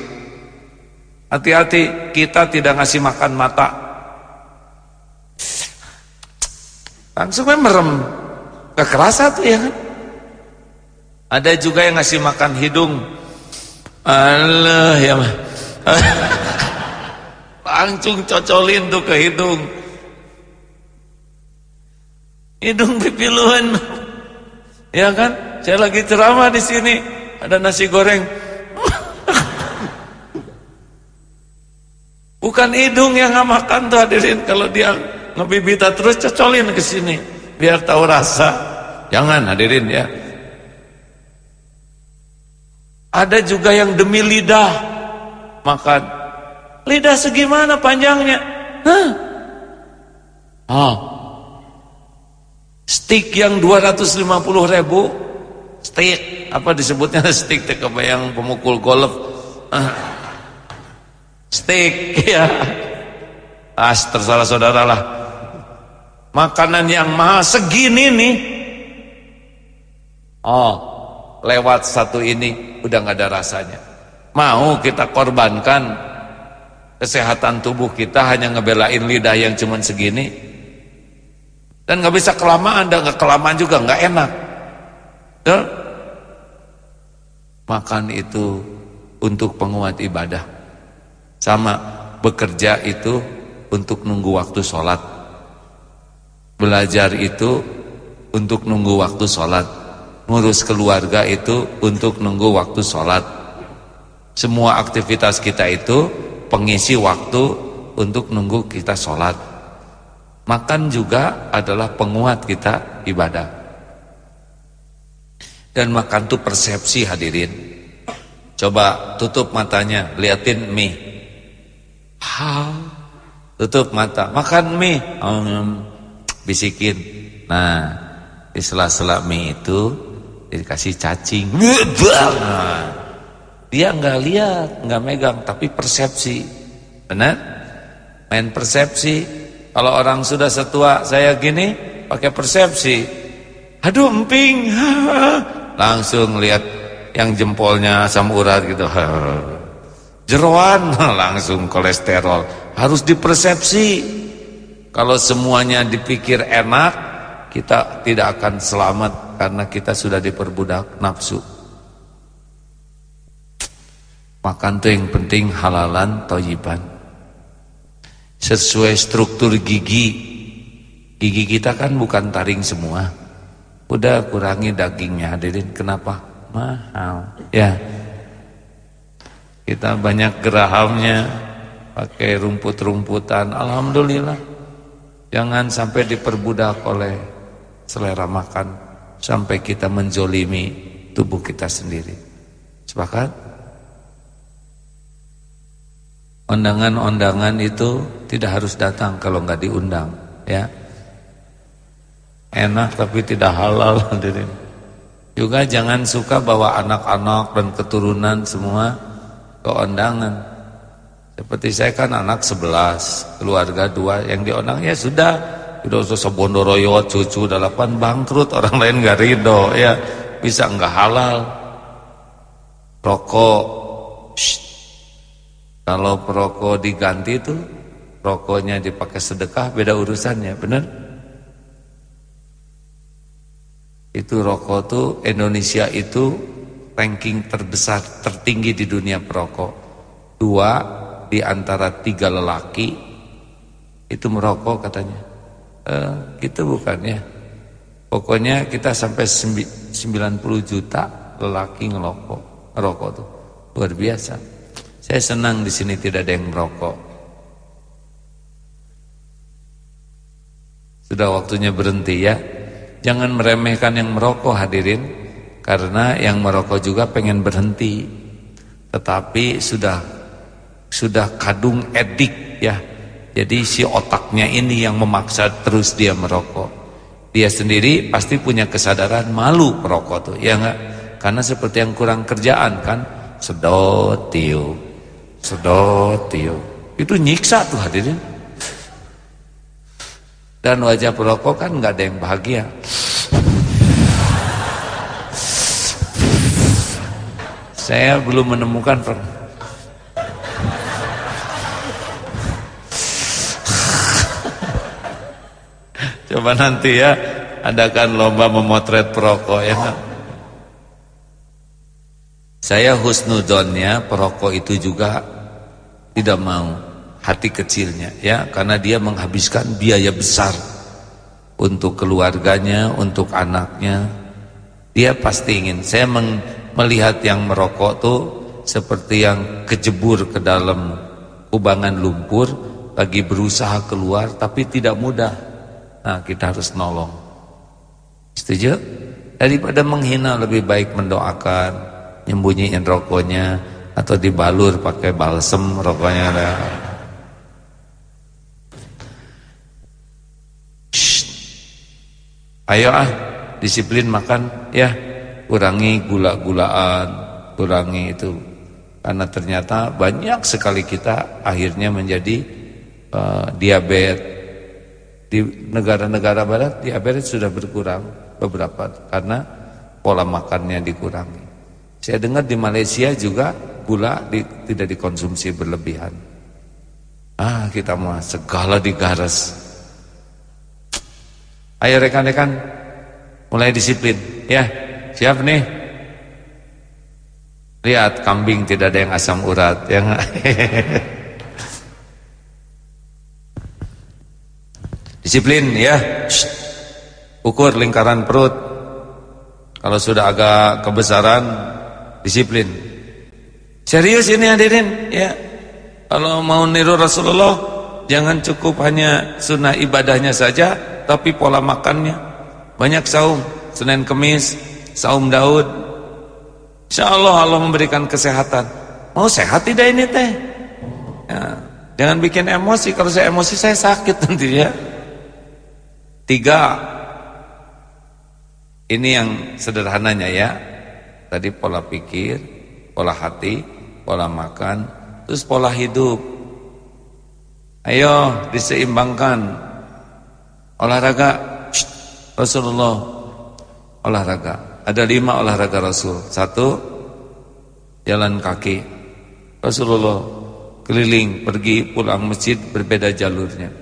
Hati-hati kita tidak ngasih makan mata. Langsung merem. Kekerasa tuh ya kan? Ada juga yang ngasih makan hidung. Allah ya mah. Langsung cocolin tuh ke hidung. Hidung pipiluan Ya kan? Saya lagi ceramah di sini, ada nasi goreng. Bukan hidung yang nggak makan tuh hadirin kalau dia ngebibita terus cocolin ke sini biar tahu rasa. Jangan hadirin ya. Ada juga yang demi lidah makan. Lidah segimana panjangnya? Hah? Oh, Stick yang 250 ribu Stick Apa disebutnya stick Kebayang pemukul golf Steak ya. As tersalah saudara lah. Makanan yang mahal segini nih. Oh, lewat satu ini udah nggak ada rasanya. Mau kita korbankan kesehatan tubuh kita hanya ngebelain lidah yang cuman segini? Dan nggak bisa kelamaan, dan nggak kelamaan juga nggak enak. Ya? Makan itu untuk penguat ibadah. Sama bekerja itu untuk nunggu waktu sholat. Belajar itu untuk nunggu waktu sholat. Ngurus keluarga itu untuk nunggu waktu sholat. Semua aktivitas kita itu pengisi waktu untuk nunggu kita sholat. Makan juga adalah penguat kita ibadah. Dan makan itu persepsi hadirin. Coba tutup matanya, liatin mie. Ha, tutup mata, makan mie. Um, bisikin. Nah, di sela-sela mie itu dikasih cacing. Nah, dia nggak lihat, nggak megang, tapi persepsi. Benar? Main persepsi. Kalau orang sudah setua saya gini pakai persepsi. Aduh emping. Langsung lihat yang jempolnya asam urat gitu. Jeroan langsung kolesterol. Harus dipersepsi. Kalau semuanya dipikir enak, kita tidak akan selamat karena kita sudah diperbudak nafsu. Makan tuh yang penting halalan toyiban sesuai struktur gigi gigi kita kan bukan taring semua. Udah kurangi dagingnya hadirin kenapa? Mahal. Ya. Kita banyak gerahamnya pakai rumput-rumputan. Alhamdulillah. Jangan sampai diperbudak oleh selera makan sampai kita menjolimi tubuh kita sendiri. Sepakat Undangan-undangan itu tidak harus datang kalau nggak diundang, ya. Enak tapi tidak halal hadirin. Juga jangan suka bawa anak-anak dan keturunan semua ke undangan. Seperti saya kan anak sebelas, keluarga dua, yang diundang ya sudah, sudah usah sebondoroyo, cucu delapan bangkrut, orang lain nggak ridho, ya bisa nggak halal. Rokok, shh, kalau perokok diganti itu rokoknya dipakai sedekah beda urusannya, benar? Itu rokok tuh Indonesia itu ranking terbesar tertinggi di dunia perokok. Dua di antara tiga lelaki itu merokok katanya. Eh, gitu bukan ya? Pokoknya kita sampai 90 juta lelaki ngelokok, ngerokok tuh. Luar biasa. Saya senang di sini tidak ada yang merokok. Sudah waktunya berhenti ya. Jangan meremehkan yang merokok hadirin karena yang merokok juga pengen berhenti. Tetapi sudah sudah kadung edik ya. Jadi si otaknya ini yang memaksa terus dia merokok. Dia sendiri pasti punya kesadaran malu merokok tuh, ya enggak? Karena seperti yang kurang kerjaan kan, sedot tiup sedot tiup itu nyiksa tuh hadirin. Dan wajah perokok kan nggak ada yang bahagia. Saya belum menemukan coba nanti ya adakan lomba memotret perokok ya saya husnudonnya perokok itu juga tidak mau hati kecilnya ya karena dia menghabiskan biaya besar untuk keluarganya, untuk anaknya. Dia pasti ingin. Saya melihat yang merokok tuh seperti yang kejebur ke dalam kubangan lumpur lagi berusaha keluar tapi tidak mudah. Nah, kita harus nolong. Setuju? Daripada menghina lebih baik mendoakan, nyembunyiin rokoknya, atau dibalur pakai balsem rokoknya ada. Ayo ah, disiplin makan ya. Kurangi gula-gulaan, kurangi itu karena ternyata banyak sekali kita akhirnya menjadi uh, diabetes di negara-negara barat diabetes sudah berkurang beberapa karena pola makannya dikurangi. Saya dengar di Malaysia juga gula di, tidak dikonsumsi berlebihan. Ah, kita mah segala digaras. Ayo rekan-rekan mulai disiplin ya. Siap nih? Lihat kambing tidak ada yang asam urat yang Disiplin ya. Ukur lingkaran perut. Kalau sudah agak kebesaran, disiplin. Serius ini hadirin, ya. Kalau mau niru Rasulullah, jangan cukup hanya sunnah ibadahnya saja, tapi pola makannya. Banyak saum, Senin Kemis, saum Daud. Insya Allah Allah memberikan kesehatan. Mau sehat tidak ini teh? Ya, jangan bikin emosi. Kalau saya emosi saya sakit nanti ya. Tiga Ini yang sederhananya ya Tadi pola pikir Pola hati Pola makan Terus pola hidup. Ayo diseimbangkan. Olahraga. Rasulullah. Olahraga. Ada lima olahraga Rasul. Satu Jalan kaki. Rasulullah Keliling Pergi pulang masjid Berbeda jalurnya.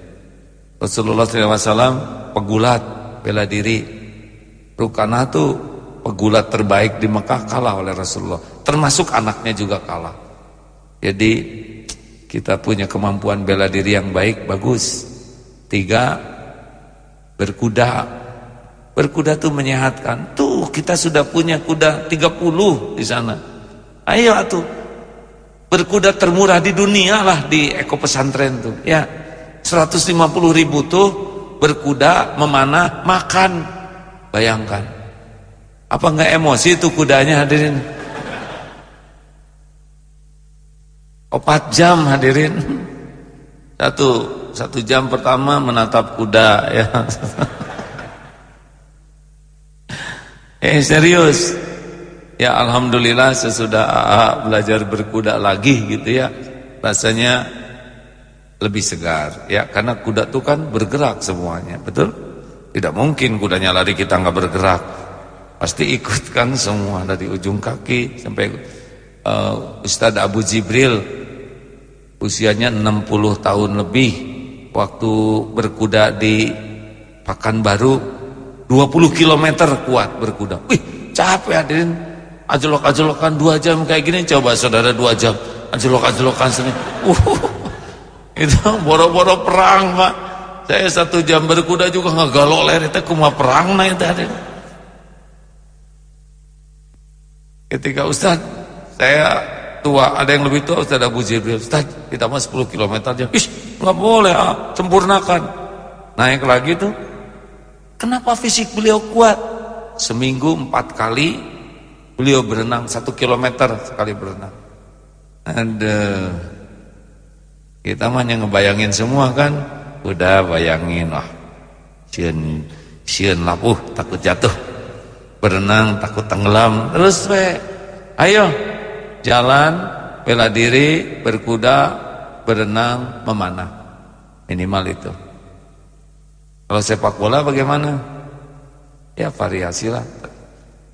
Rasulullah SAW pegulat bela diri. Rukana itu pegulat terbaik di Mekah kalah oleh Rasulullah. Termasuk anaknya juga kalah. Jadi kita punya kemampuan bela diri yang baik, bagus. Tiga, berkuda. Berkuda itu menyehatkan. Tuh kita sudah punya kuda 30 di sana. Ayo tuh. Berkuda termurah di dunia lah di eko pesantren tuh. Ya. 150 ribu tuh berkuda, memanah, makan. Bayangkan. Apa enggak emosi itu kudanya hadirin? Opat jam hadirin. Satu satu jam pertama menatap kuda ya. eh serius. Ya alhamdulillah sesudah belajar berkuda lagi gitu ya. Rasanya lebih segar ya karena kuda itu kan bergerak semuanya betul tidak mungkin kudanya lari kita nggak bergerak pasti ikutkan semua dari ujung kaki sampai uh, Ustadz Abu Jibril usianya 60 tahun lebih waktu berkuda di Pakanbaru 20 km kuat berkuda. Wih capek hadirin ajelok-ajelokan dua jam kayak gini coba saudara dua jam ajelok-ajelokan sini. Uh itu boro-boro perang pak. Saya satu jam berkuda juga nggak galok leher itu perang nah itu ada ketika Ustaz saya tua ada yang lebih tua Ustaz Abu Jibril Ustaz kita mah 10 km aja Ish nggak boleh ah, sempurnakan naik lagi tuh kenapa fisik beliau kuat seminggu empat kali beliau berenang satu kilometer sekali berenang ada kita mah yang ngebayangin semua kan. Udah bayangin wah. Sieun sieun lapuh takut jatuh. Berenang takut tenggelam. Terus we ayo jalan bela diri, berkuda, berenang, memanah. Minimal itu. Kalau sepak bola bagaimana? Ya variasi lah.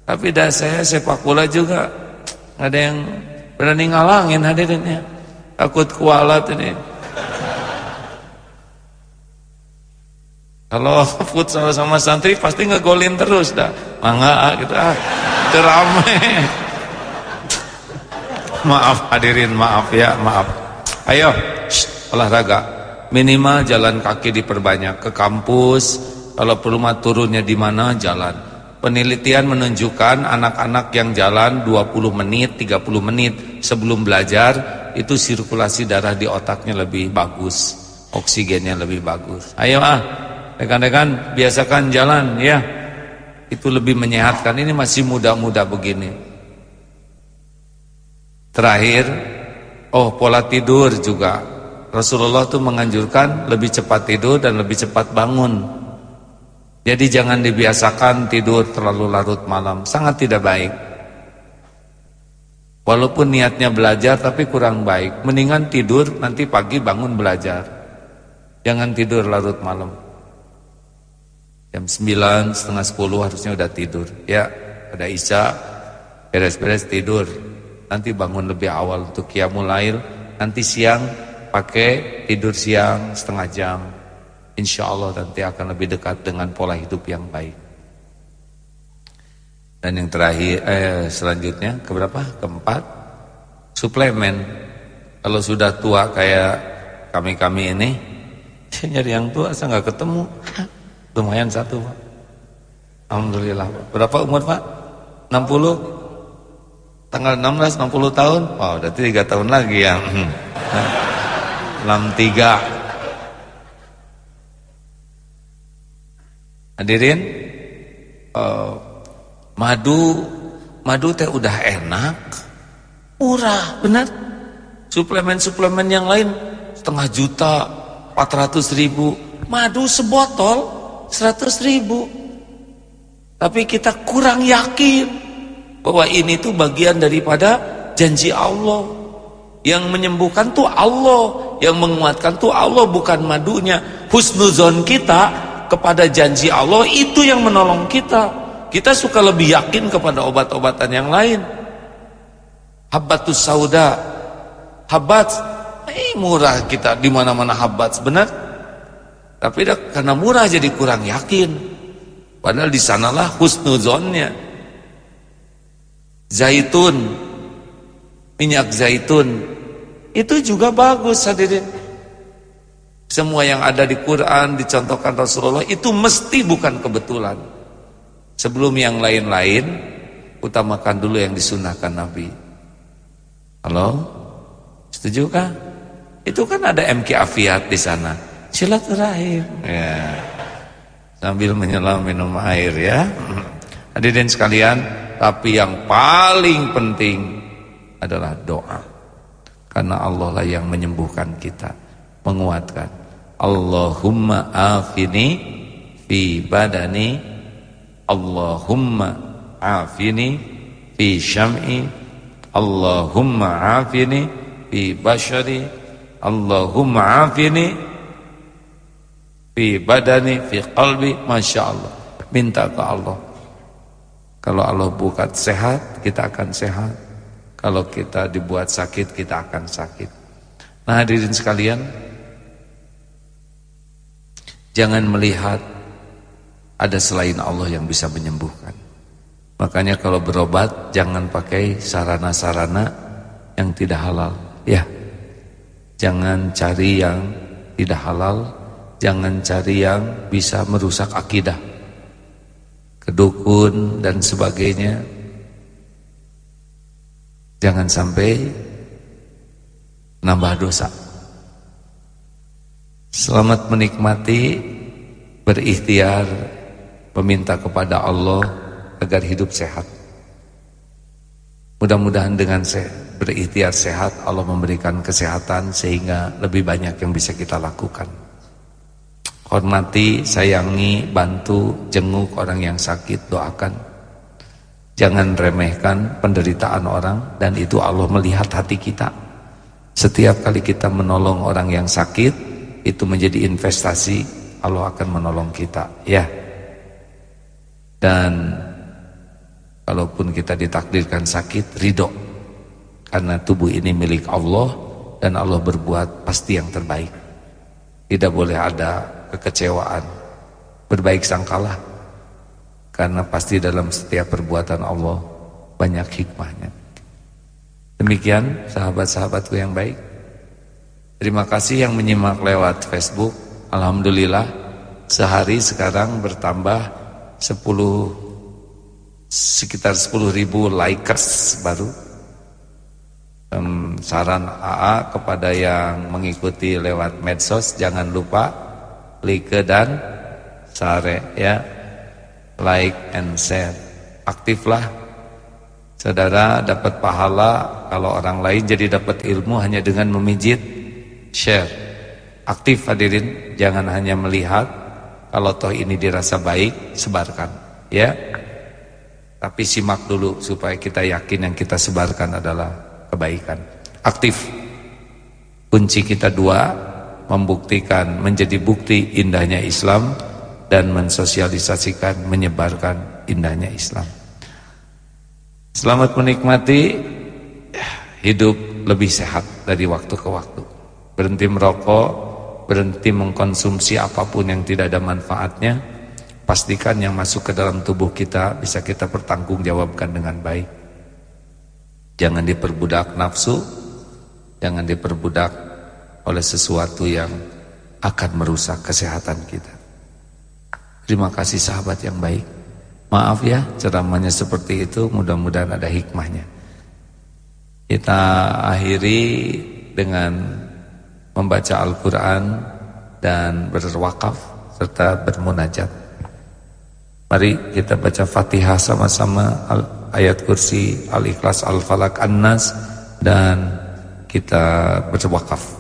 Tapi dah saya sepak bola juga ada yang berani ngalangin hadirinnya. Takut kualat ini. Kalau futsal sama santri pasti ngegolin terus dah. Mangga gitu ah. Terame. maaf hadirin, maaf ya, maaf. Ayo, shh, olahraga. Minimal jalan kaki diperbanyak ke kampus. Kalau perlu mah turunnya di mana jalan. Penelitian menunjukkan anak-anak yang jalan 20 menit, 30 menit sebelum belajar itu sirkulasi darah di otaknya lebih bagus, oksigennya lebih bagus. Ayo ah, rekan-rekan biasakan jalan ya. Itu lebih menyehatkan. Ini masih muda-muda begini. Terakhir, oh pola tidur juga. Rasulullah tuh menganjurkan lebih cepat tidur dan lebih cepat bangun. Jadi jangan dibiasakan tidur terlalu larut malam, sangat tidak baik. Walaupun niatnya belajar tapi kurang baik. Mendingan tidur nanti pagi bangun belajar. Jangan tidur larut malam. Jam 9, setengah 10 harusnya udah tidur. Ya, ada isya, beres-beres tidur. Nanti bangun lebih awal untuk qiyamul lail. Nanti siang pakai tidur siang setengah jam. Insya Allah nanti akan lebih dekat dengan pola hidup yang baik. Dan yang terakhir eh selanjutnya keberapa? Keempat suplemen. Kalau sudah tua kayak kami-kami ini, saya nyari yang tua saya nggak ketemu. Lumayan satu, Pak. Alhamdulillah. Berapa umur, Pak? 60? Tanggal 16 60 tahun? Wow, berarti 3 tahun lagi ya. 63. Hadirin, uh, Madu madu teh udah enak, murah, benar. Suplemen-suplemen yang lain setengah juta, 400 ribu. Madu sebotol 100 ribu. Tapi kita kurang yakin bahwa ini tuh bagian daripada janji Allah. Yang menyembuhkan tuh Allah, yang menguatkan tuh Allah bukan madunya. Husnuzon kita kepada janji Allah itu yang menolong kita. Kita suka lebih yakin kepada obat-obatan yang lain. Habbatus sauda. Habbat, eh murah kita di mana-mana habbat, benar? Tapi karena murah jadi kurang yakin. Padahal di sanalah husnuzonnya. Zaitun, minyak zaitun, itu juga bagus hadirin. Semua yang ada di Quran dicontohkan Rasulullah itu mesti bukan kebetulan. Sebelum yang lain-lain, utamakan dulu yang disunahkan Nabi. Halo? Setuju kah? Itu kan ada MK Afiat di sana. Silaturahim. Ya. Sambil menyelam minum air ya. Hadirin sekalian, tapi yang paling penting adalah doa. Karena Allah lah yang menyembuhkan kita, menguatkan. Allahumma afini fi badani Allahumma afini fi syam'i Allahumma afini fi bashari Allahumma afini fi badani fi qalbi Masya Allah minta ke Allah kalau Allah buat sehat kita akan sehat kalau kita dibuat sakit kita akan sakit nah hadirin sekalian jangan melihat ada selain Allah yang bisa menyembuhkan. Makanya kalau berobat jangan pakai sarana-sarana yang tidak halal. Ya. Jangan cari yang tidak halal, jangan cari yang bisa merusak akidah. Kedukun dan sebagainya. Jangan sampai nambah dosa. Selamat menikmati berikhtiar meminta kepada Allah agar hidup sehat. Mudah-mudahan dengan berikhtiar sehat Allah memberikan kesehatan sehingga lebih banyak yang bisa kita lakukan. Hormati, sayangi, bantu, jenguk orang yang sakit, doakan. Jangan remehkan penderitaan orang dan itu Allah melihat hati kita. Setiap kali kita menolong orang yang sakit, itu menjadi investasi, Allah akan menolong kita. Ya. Dan kalaupun kita ditakdirkan sakit, ridho. Karena tubuh ini milik Allah dan Allah berbuat pasti yang terbaik. Tidak boleh ada kekecewaan. Berbaik sangkalah. Karena pasti dalam setiap perbuatan Allah banyak hikmahnya. Demikian sahabat-sahabatku yang baik. Terima kasih yang menyimak lewat Facebook. Alhamdulillah sehari sekarang bertambah 10 sekitar 10 ribu likers baru saran AA kepada yang mengikuti lewat medsos jangan lupa like dan share ya like and share aktiflah saudara dapat pahala kalau orang lain jadi dapat ilmu hanya dengan memijit share aktif hadirin jangan hanya melihat kalau toh ini dirasa baik, sebarkan, ya. Tapi simak dulu supaya kita yakin yang kita sebarkan adalah kebaikan. Aktif. Kunci kita dua, membuktikan menjadi bukti indahnya Islam dan mensosialisasikan, menyebarkan indahnya Islam. Selamat menikmati hidup lebih sehat dari waktu ke waktu. Berhenti merokok, berhenti mengkonsumsi apa pun yang tidak ada manfaatnya pastikan yang masuk ke dalam tubuh kita bisa kita pertanggungjawabkan dengan baik. Jangan diperbudak nafsu, jangan diperbudak oleh sesuatu yang akan merusak kesehatan kita. Terima kasih sahabat yang baik. Maaf ya ceramahnya seperti itu, mudah-mudahan ada hikmahnya. Kita akhiri dengan membaca Al-Quran dan berwakaf serta bermunajat. Mari kita baca Fatihah sama-sama ayat kursi Al-Ikhlas Al-Falak An-Nas dan kita berwakaf.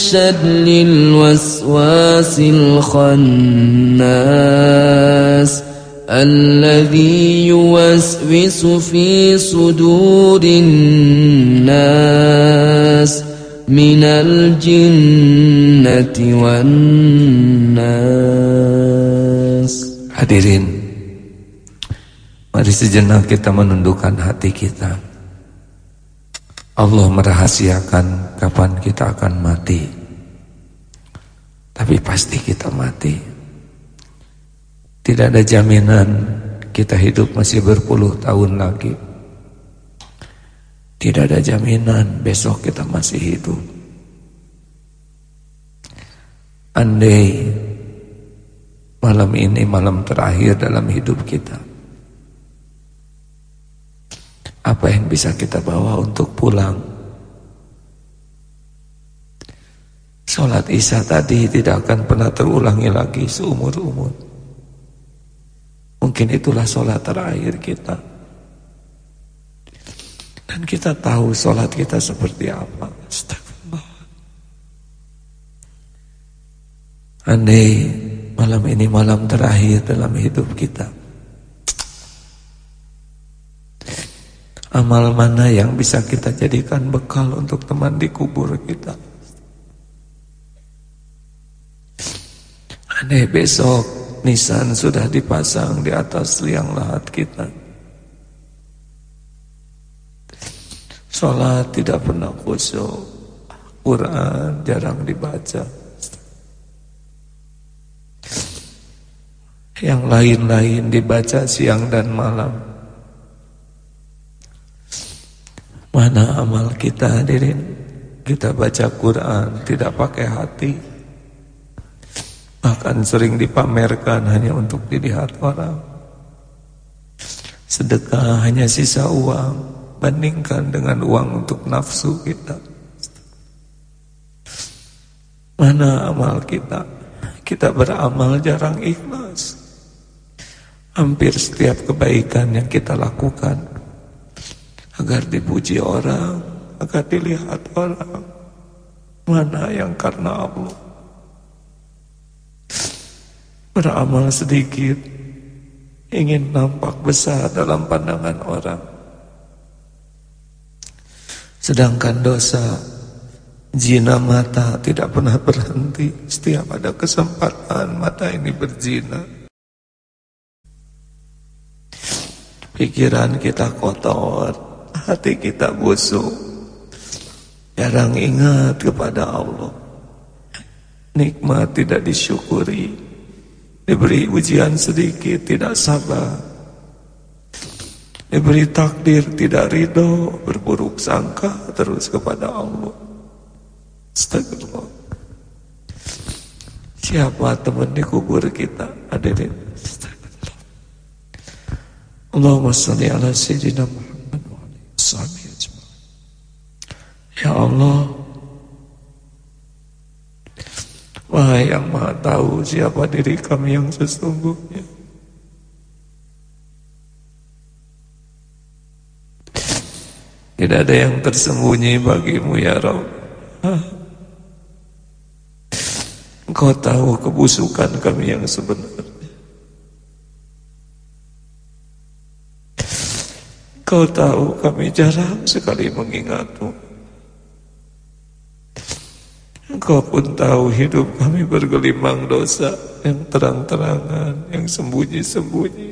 شر الوسواس الخناس الذي يوسوس في صدور الناس من الجنة والناس Hadirin Mari sejenak kita menundukkan hati kita Allah merahasiakan kapan kita akan mati Tapi pasti kita mati Tidak ada jaminan kita hidup masih berpuluh tahun lagi tidak ada jaminan besok kita masih hidup. Andai malam ini malam terakhir dalam hidup kita. Apa yang bisa kita bawa untuk pulang? Sholat isya tadi tidak akan pernah terulangi lagi seumur-umur. Mungkin itulah sholat terakhir kita. Dan kita tahu sholat kita seperti apa. Astagfirullah. Andai malam ini malam terakhir dalam hidup kita. Amal mana yang bisa kita jadikan bekal untuk teman di kubur kita. Andai besok nisan sudah dipasang di atas liang lahat kita. Sholat tidak pernah khusyuk. Quran jarang dibaca. Yang lain-lain dibaca siang dan malam. Mana amal kita hadirin Kita baca Quran tidak pakai hati Bahkan sering dipamerkan hanya untuk dilihat orang Sedekah hanya sisa uang bandingkan dengan uang untuk nafsu kita. Mana amal kita? Kita beramal jarang ikhlas. Hampir setiap kebaikan yang kita lakukan agar dipuji orang, agar dilihat orang. Mana yang karena Allah? Beramal sedikit. Ingin nampak besar dalam pandangan orang. Sedangkan dosa Zina mata tidak pernah berhenti. Setiap ada kesempatan mata ini berzina. Pikiran kita kotor Hati kita busuk. Jarang ingat kepada Allah Nikmat tidak disyukuri. Diberi ujian sedikit tidak sabar. Diberi takdir tidak ridho Berburuk sangka terus kepada Allah. Astagfirullah. Siapa teman di kubur kita Hadirin Astagfirullah. Allahumma salli ala Sayyidina Muhammad wa Ya Allah Wahai yang maha tahu siapa diri kami yang sesungguhnya Tidak ada yang tersembunyi bagimu ya Rabb. Engkau tahu kebusukan kami yang sebenarnya. Engkau tahu kami jarang sekali mengingatmu. Engkau pun tahu hidup kami bergelimang dosa yang terang-terangan, yang sembunyi-sembunyi.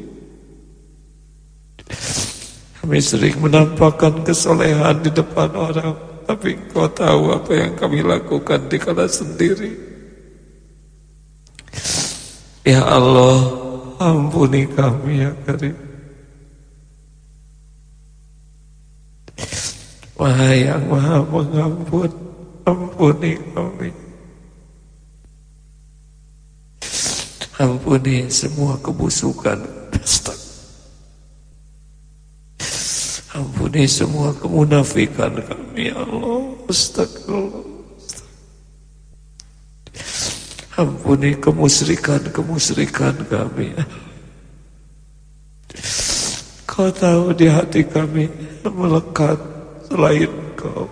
Kami sering menampakkan kesolehan di depan orang Tapi engkau tahu apa yang kami lakukan di kala sendiri. Ya Allah Ampuni kami ya Karim. Wahai yang maha mengampun Ampuni kami Ampuni semua kebusukan Astagfirullah Ampuni semua kemunafikan kami ya Allah Astagfirullah Ampuni kemusrikan-kemusrikan kami. Kau tahu di hati kami melekat selain kau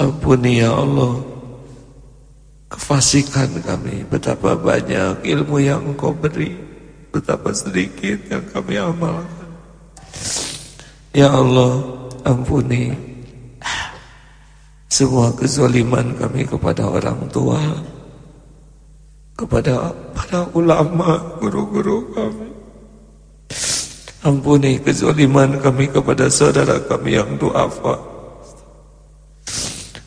Ampuni ya Allah Kefasikan kami Betapa banyak ilmu yang engkau beri Betapa sedikit yang kami amalkan Ya Allah ampuni semua kezaliman kami kepada orang tua, kepada para ulama, guru-guru kami. Ampuni kezaliman kami kepada saudara kami yang duafa.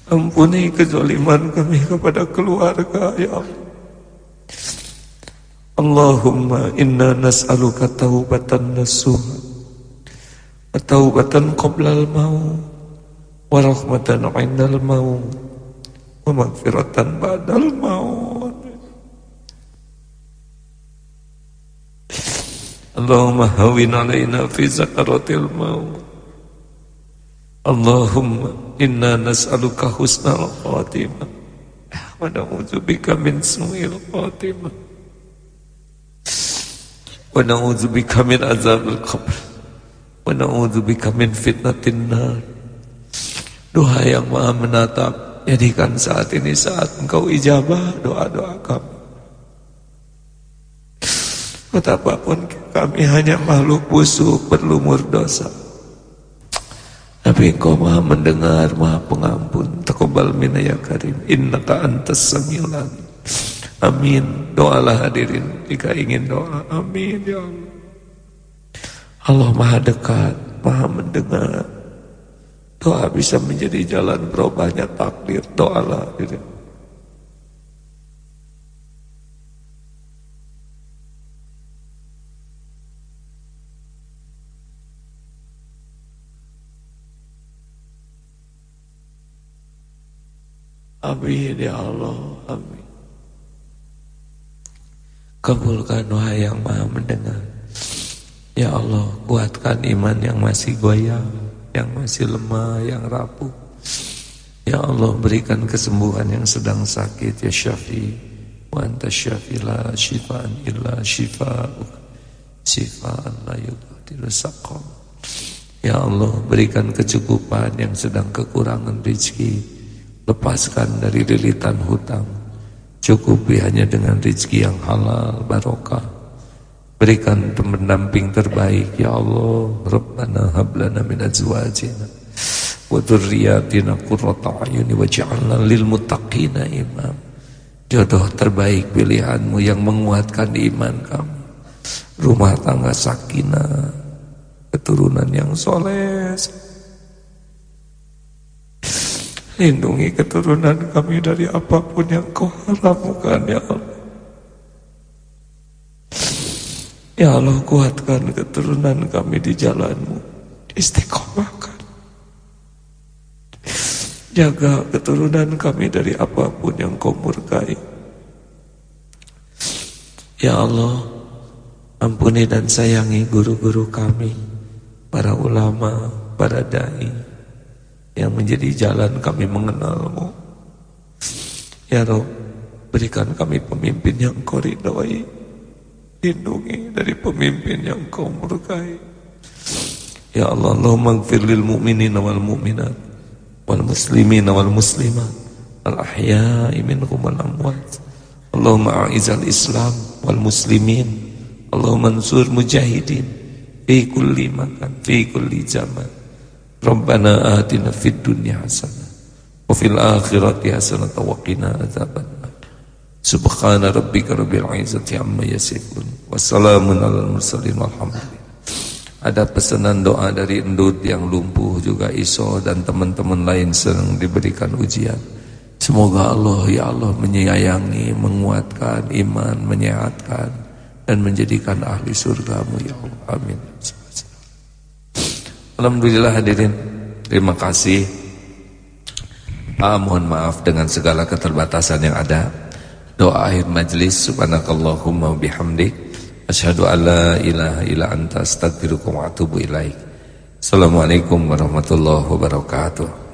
Ampuni kezaliman kami kepada keluarga, ya Allah. Allahumma inna nas'aluka taubatan nasuh taubatan qabla al-maut wa rahmatan 'inda al-maut wa maghfiratan ba'da al-maut Allahumma hawin alaina fi zakaratil maut Allahumma inna nas'aluka husnal khatimah. Wa na'udzubika min su'il khatimah. Wa na'udzubika min azabil qabr. Wa na'udzubika min fitnatin nar. Doa yang maha menatap jadikan saat ini saat engkau ijabah doa-doa kami. Betapapun kami hanya makhluk busuk berlumur dosa tapi engkau maha mendengar maha pengampun takobal minna ya karim innaka antas samiul Amin. Doalah hadirin jika ingin doa. Amin ya Allah. Allah Maha dekat, Maha mendengar. Doa bisa menjadi jalan berubahnya takdir. Doalah hadirin. Amin ya Allah. Amin. Kabulkan wahai yang maha mendengar. Ya Allah kuatkan iman yang masih goyang Yang masih lemah, yang rapuh. Ya Allah berikan kesembuhan yang sedang sakit Ya Syafi. Wa anta syafi la shifaan illa shifa'uk Shifaan la yugadiru saqam. Ya Allah berikan kecukupan yang sedang kekurangan rezeki Lepaskan dari lilitan hutang Cukupi hanya dengan rezeki yang halal, barokah. Berikan pendamping terbaik ya Allah. Rabbana hablana min azwajina wa dzurriyyatina qurrata ayuni waj'alna lil muttaqina imam. Jodoh terbaik pilihanmu yang menguatkan iman kamu. Rumah tangga sakinah, keturunan yang soleh, Lindungi keturunan kami dari apa pun yang kau haramkan ya Allah. Ya Allah kuatkan keturunan kami di jalanmu. Istiqomahkan. Jaga keturunan kami dari apa pun yang kau murkai. Ya Allah, ampuni dan sayangi guru-guru kami, para ulama, para dai, yang menjadi jalan kami mengenalmu. Ya Rob, berikan kami pemimpin yang kau ridhoi, lindungi dari pemimpin yang kau murkai. Ya Allah, Allahumma gfir lil mu'minin wal mu'minat wal muslimin wal muslimat al ahya'i minhum wal amwat. Allahumma a'izal Islam wal muslimin. Allahumma ansur mujahidin fi kulli makan, fi kulli zaman. Rabbana atina fid dunya hasanah wa fil akhirati hasanah wa qina adzabannar. Subhana rabbika rabbil izzati amma yasifun. Wassalamun alal mursalin walhamdulillah. Ada pesanan doa dari Endut yang lumpuh juga Iso dan teman-teman lain sedang diberikan ujian. Semoga Allah ya Allah menyayangi, menguatkan iman, menyehatkan dan menjadikan ahli surgamu ya Allah. Amin. Alhamdulillah hadirin. Terima kasih. Ah, Mohon maaf dengan segala keterbatasan yang ada. Doa akhir majlis Subhanakallahumma bihamdik. Asyhadu an la ilaha illa anta astagfirukum wa atubu ilaik. Assalamualaikum warahmatullahi wabarakatuh